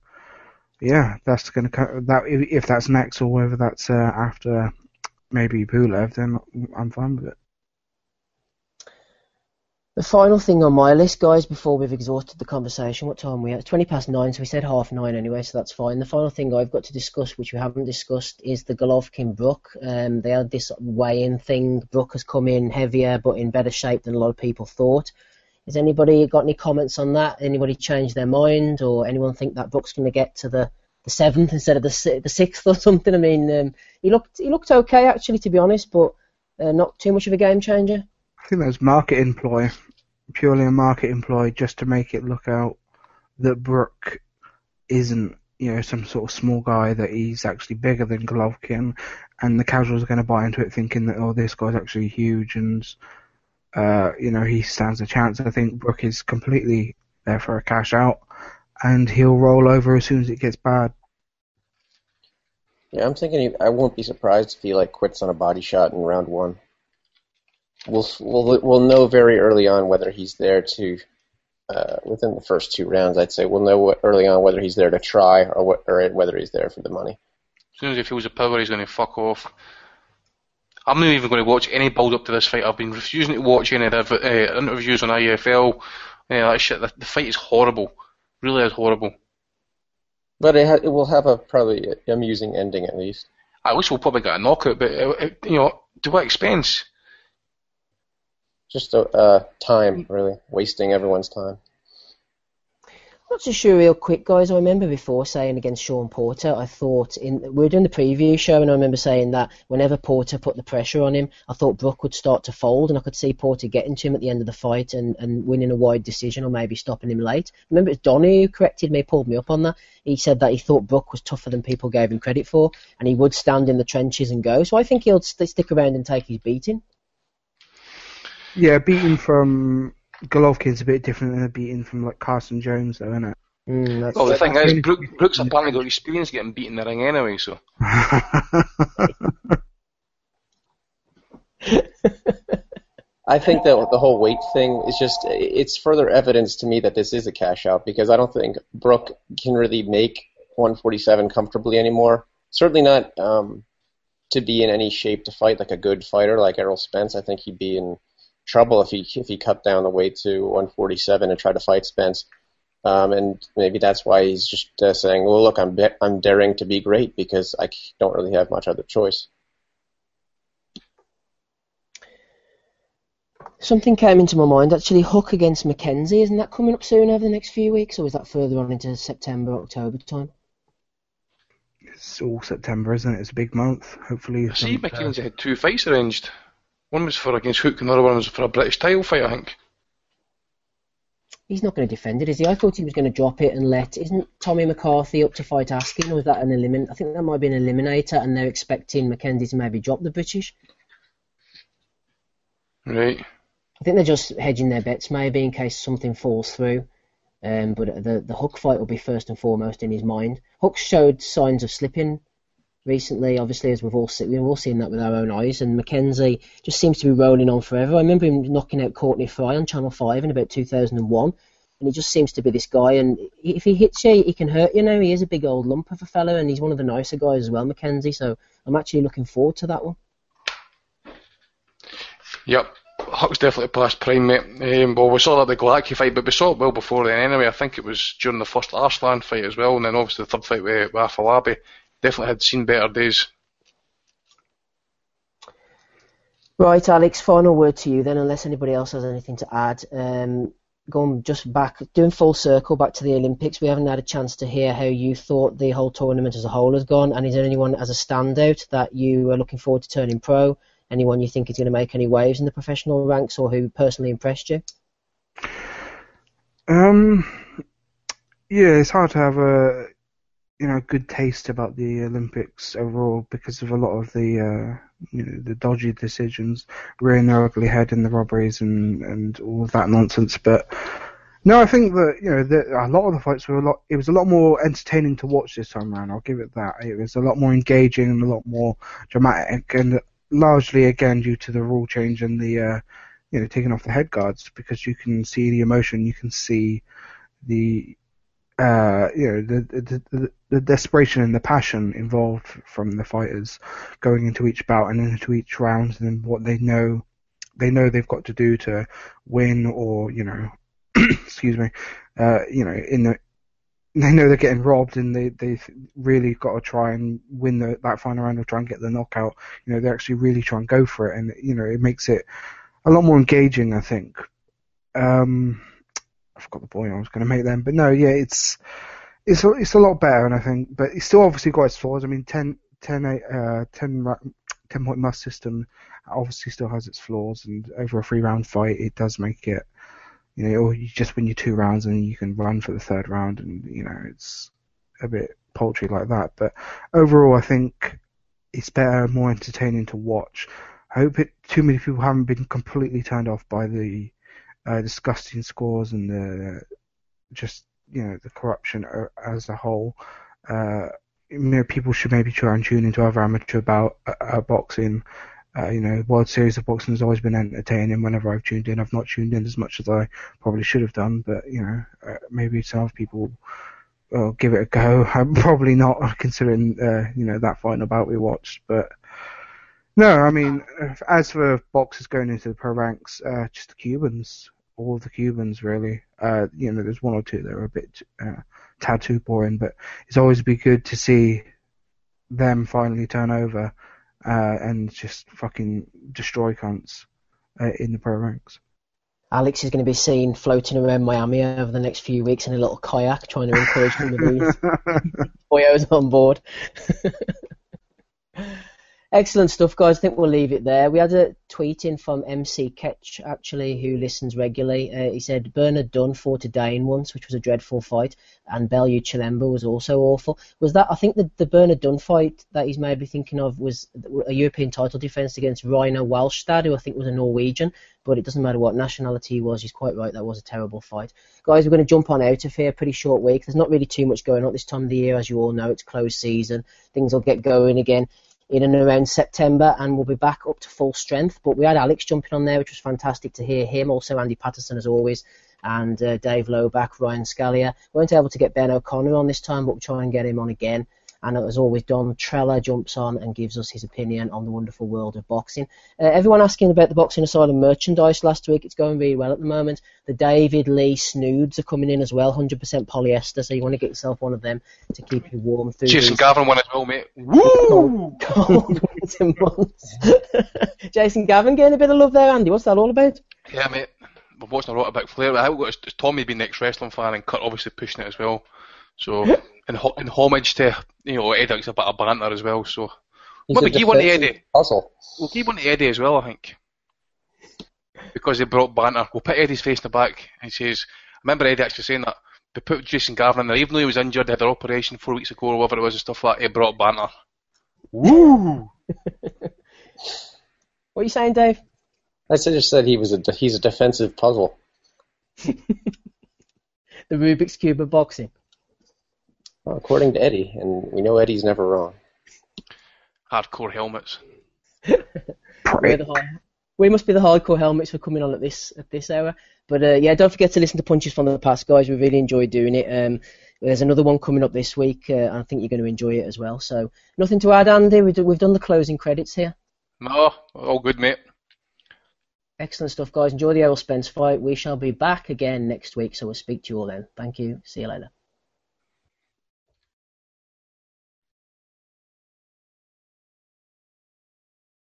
yeah, that's going to that if, if that's next or whether that's uh, after maybe Pulev, then I'm fine with it. The final thing on my list, guys, before we've exhausted the conversation, what time are we at? It's 20 past nine, so we said half nine anyway, so that's fine. The final thing I've got to discuss, which we haven't discussed, is the Golovkin Brook. Um, they had this weigh-in thing. Brook has come in heavier, but in better shape than a lot of people thought. Has anybody got any comments on that? Anybody changed their mind, or anyone think that Brook's going to get to the, the seventh instead of the the sixth or something? I mean, um, he looked he looked okay actually, to be honest, but uh, not too much of a game changer. I think that was market employ, purely a market employ, just to make it look out that Brook isn't, you know, some sort of small guy, that he's actually bigger than Golovkin, and the casuals are going to buy into it thinking that, oh, this guy's actually huge and, uh, you know, he stands a chance. I think Brook is completely there for a cash out, and he'll roll over as soon as it gets bad. Yeah, I'm thinking he, I won't be surprised if he like quits on a body shot in round one. We'll we'll we'll know very early on whether he's there to uh, within the first two rounds. I'd say we'll know what, early on whether he's there to try or what or whether he's there for the money. As soon as he feels the power, he's going to fuck off. I'm not even going to watch any build up to this fight. I've been refusing to watch any of the uh, interviews on IFL. Yeah, that shit. The, the fight is horrible. Really is horrible. But it, ha- it will have a probably amusing ending at least. At least we'll probably get a knockout, but uh, uh, you know, to what expense? Just uh, uh, time, really, wasting everyone's time. Not so sure, real quick, guys. I remember before saying against Sean Porter, I thought in we were doing the preview show, and I remember saying that whenever Porter put the pressure on him, I thought Brook would start to fold, and I could see Porter getting to him at the end of the fight and, and winning a wide decision, or maybe stopping him late. Remember it was Donny who corrected me, pulled me up on that. He said that he thought Brook was tougher than people gave him credit for, and he would stand in the trenches and go. So I think he'll st- stick around and take his beating. Yeah, beating from Golovkin's a bit different than a beating from like Carson Jones, though, isn't it? Mm, Well, the thing is, Brook, Brook's apparently got experience getting beaten in the ring anyway, so. I think that the whole weight thing is just it's further evidence to me that this is a cash out because I don't think Brook can really make 147 comfortably anymore. Certainly not um, to be in any shape to fight like a good fighter like Errol Spence. I think he'd be in trouble if he if he cut down the weight to 147 and tried to fight Spence. Um, and maybe that's why he's just uh, saying, "Well, look, I'm be- I'm daring to be great because I don't really have much other choice." Something came into my mind actually. Huck against McKenzie, isn't that coming up soon over the next few weeks, or is that further on into September, October time? It's all September, isn't it? It's a big month. Hopefully, I see some- McKenzie had two fights arranged. One was for against Huck, and the other one was for a British title fight, I think. He's not going to defend it, is he? I thought he was going to drop it and let. Isn't Tommy McCarthy up to fight Askin, or is that an elimin? I think that might be an eliminator, and they're expecting McKenzie to maybe drop the British. Right. I think they're just hedging their bets, maybe in case something falls through. Um, but the the Huck fight will be first and foremost in his mind. Huck showed signs of slipping recently, obviously, as we've all seen, we've all seen that with our own eyes. And McKenzie just seems to be rolling on forever. I remember him knocking out Courtney Fry on Channel Five in about 2001, and he just seems to be this guy. And if he hits you, he can hurt you. Now he is a big old lump of a fellow, and he's one of the nicer guys as well, McKenzie. So I'm actually looking forward to that one. Yep. Huck's definitely past prime, mate. Um, well, we saw that the Glowacki fight, but we saw it well before then anyway. I think it was during the first Arslan fight as well, and then obviously the third fight with, with Afolabi. Definitely had seen better days. Right, Alex. Final word to you then, unless anybody else has anything to add. Um, going just back, doing full circle back to the Olympics. We haven't had a chance to hear how you thought the whole tournament as a whole has gone. And is there anyone as a standout that you are looking forward to turning pro? Anyone you think is going to make any waves in the professional ranks, or who personally impressed you? Um, yeah, it's hard to have a you know good taste about the Olympics overall because of a lot of the uh, you know the dodgy decisions rearing their ugly head in the robberies and and all of that nonsense. But no, I think that you know that a lot of the fights were a lot. It was a lot more entertaining to watch this time around. I'll give it that. It was a lot more engaging and a lot more dramatic, and largely again due to the rule change and the uh, you know taking off the head guards because you can see the emotion, you can see the uh, you know the, the the the desperation and the passion involved from the fighters going into each bout and into each round and what they know they know they've got to do to win or you know, excuse me, uh, you know, in the they know they're getting robbed and they they've really got to try and win the, that final round or try and get the knockout. You know, they actually really try and go for it, and you know, it makes it a lot more engaging, I think. Um, I forgot the point I was going to make then, but no, yeah, it's it's a, it's a lot better, and I think, but it's still obviously got its flaws. I mean, 10, 10, uh, 10, 10 point must system obviously still has its flaws, and over a three round fight, it does make it, you know, or you just win your two rounds and you can run for the third round, and you know, it's a bit paltry like that. But overall, I think it's better, and more entertaining to watch. I hope it, too many people haven't been completely turned off by the uh, disgusting scores and the just you know the corruption as a whole. Uh, you know, people should maybe try and tune into other amateur about uh, boxing. Uh, you know, World Series of Boxing has always been entertaining. Whenever I've tuned in, I've not tuned in as much as I probably should have done, but you know, uh, maybe some people will give it a go. I'm probably not considering, uh, you know, that final bout we watched, but no, I mean, as for boxers going into the pro ranks, uh, just the Cubans, all the Cubans really. Uh, you know, there's one or two that are a bit uh, tattoo boring, but it's always be good to see them finally turn over uh, and just fucking destroy cunts uh, in the pro ranks. Alex is going to be seen floating around Miami over the next few weeks in a little kayak, trying to encourage some of these boyos on board. Excellent stuff, guys. I think we'll leave it there. We had a tweet in from MC Ketch, actually, who listens regularly. Uh, he said Bernard Dunne fought a Dane once, which was a dreadful fight, and Bellew Chilemba was also awful. Was that? I think the, the Bernard Dunne fight that he's maybe thinking of was a European title defence against Reidar Walstad, who I think was a Norwegian. But it doesn't matter what nationality he was. He's quite right. That was a terrible fight, guys. We're going to jump on out of here. Pretty short week. There's not really too much going on this time of the year, as you all know. It's closed season. Things will get going again in and around September, and we'll be back up to full strength. But we had Alex jumping on there, which was fantastic to hear him. Also, Andy Patterson, as always, and uh, Dave Loback, Ryan Scalia. We weren't able to get Ben O'Connor on this time, but we'll try and get him on again. And as always, Don Trella jumps on and gives us his opinion on the wonderful world of boxing. Uh, everyone asking about the Boxing Asylum merchandise last week. It's going really well at the moment. The David Lee snoods are coming in as well, 100% polyester, so you want to get yourself one of them to keep you warm through Jason Gavin won as well, mate. Woo! cold winter months. Jason Gavin getting a bit of love there, Andy. What's that all about? Yeah, mate. We're watching a lot about Flair. I have got Tommy being the ex-wrestling fan and Kurt obviously pushing it as well. So, in, ho- in homage to, you know, Eddie likes a bit of banter as well, so. He's Maybe give one to Eddie. Puzzle. We'll give one to Eddie as well, I think. Because they brought banter. We'll put Eddie's face in the back and he says, I remember Eddie actually saying that. They put Jason Gavin in there, even though he was injured, they had their operation four weeks ago or whatever it was and stuff like that, he brought banter. Woo! What are you saying, Dave? I just said he was a he's a defensive puzzle. The Rubik's Cube of boxing. Well, according to Eddie, and we know Eddie's never wrong. Hardcore helmets. We're the high- we must be the hardcore helmets for coming on at this at this hour. But uh, yeah, don't forget to listen to Punches from the Past, guys. We really enjoyed doing it. Um, there's another one coming up this week, uh, and I think you're going to enjoy it as well. So nothing to add, Andy. We've, we've done the closing credits here. No, all good, mate. Excellent stuff, guys. Enjoy the Errol Spence fight. We shall be back again next week, so we'll speak to you all then. Thank you. See you later.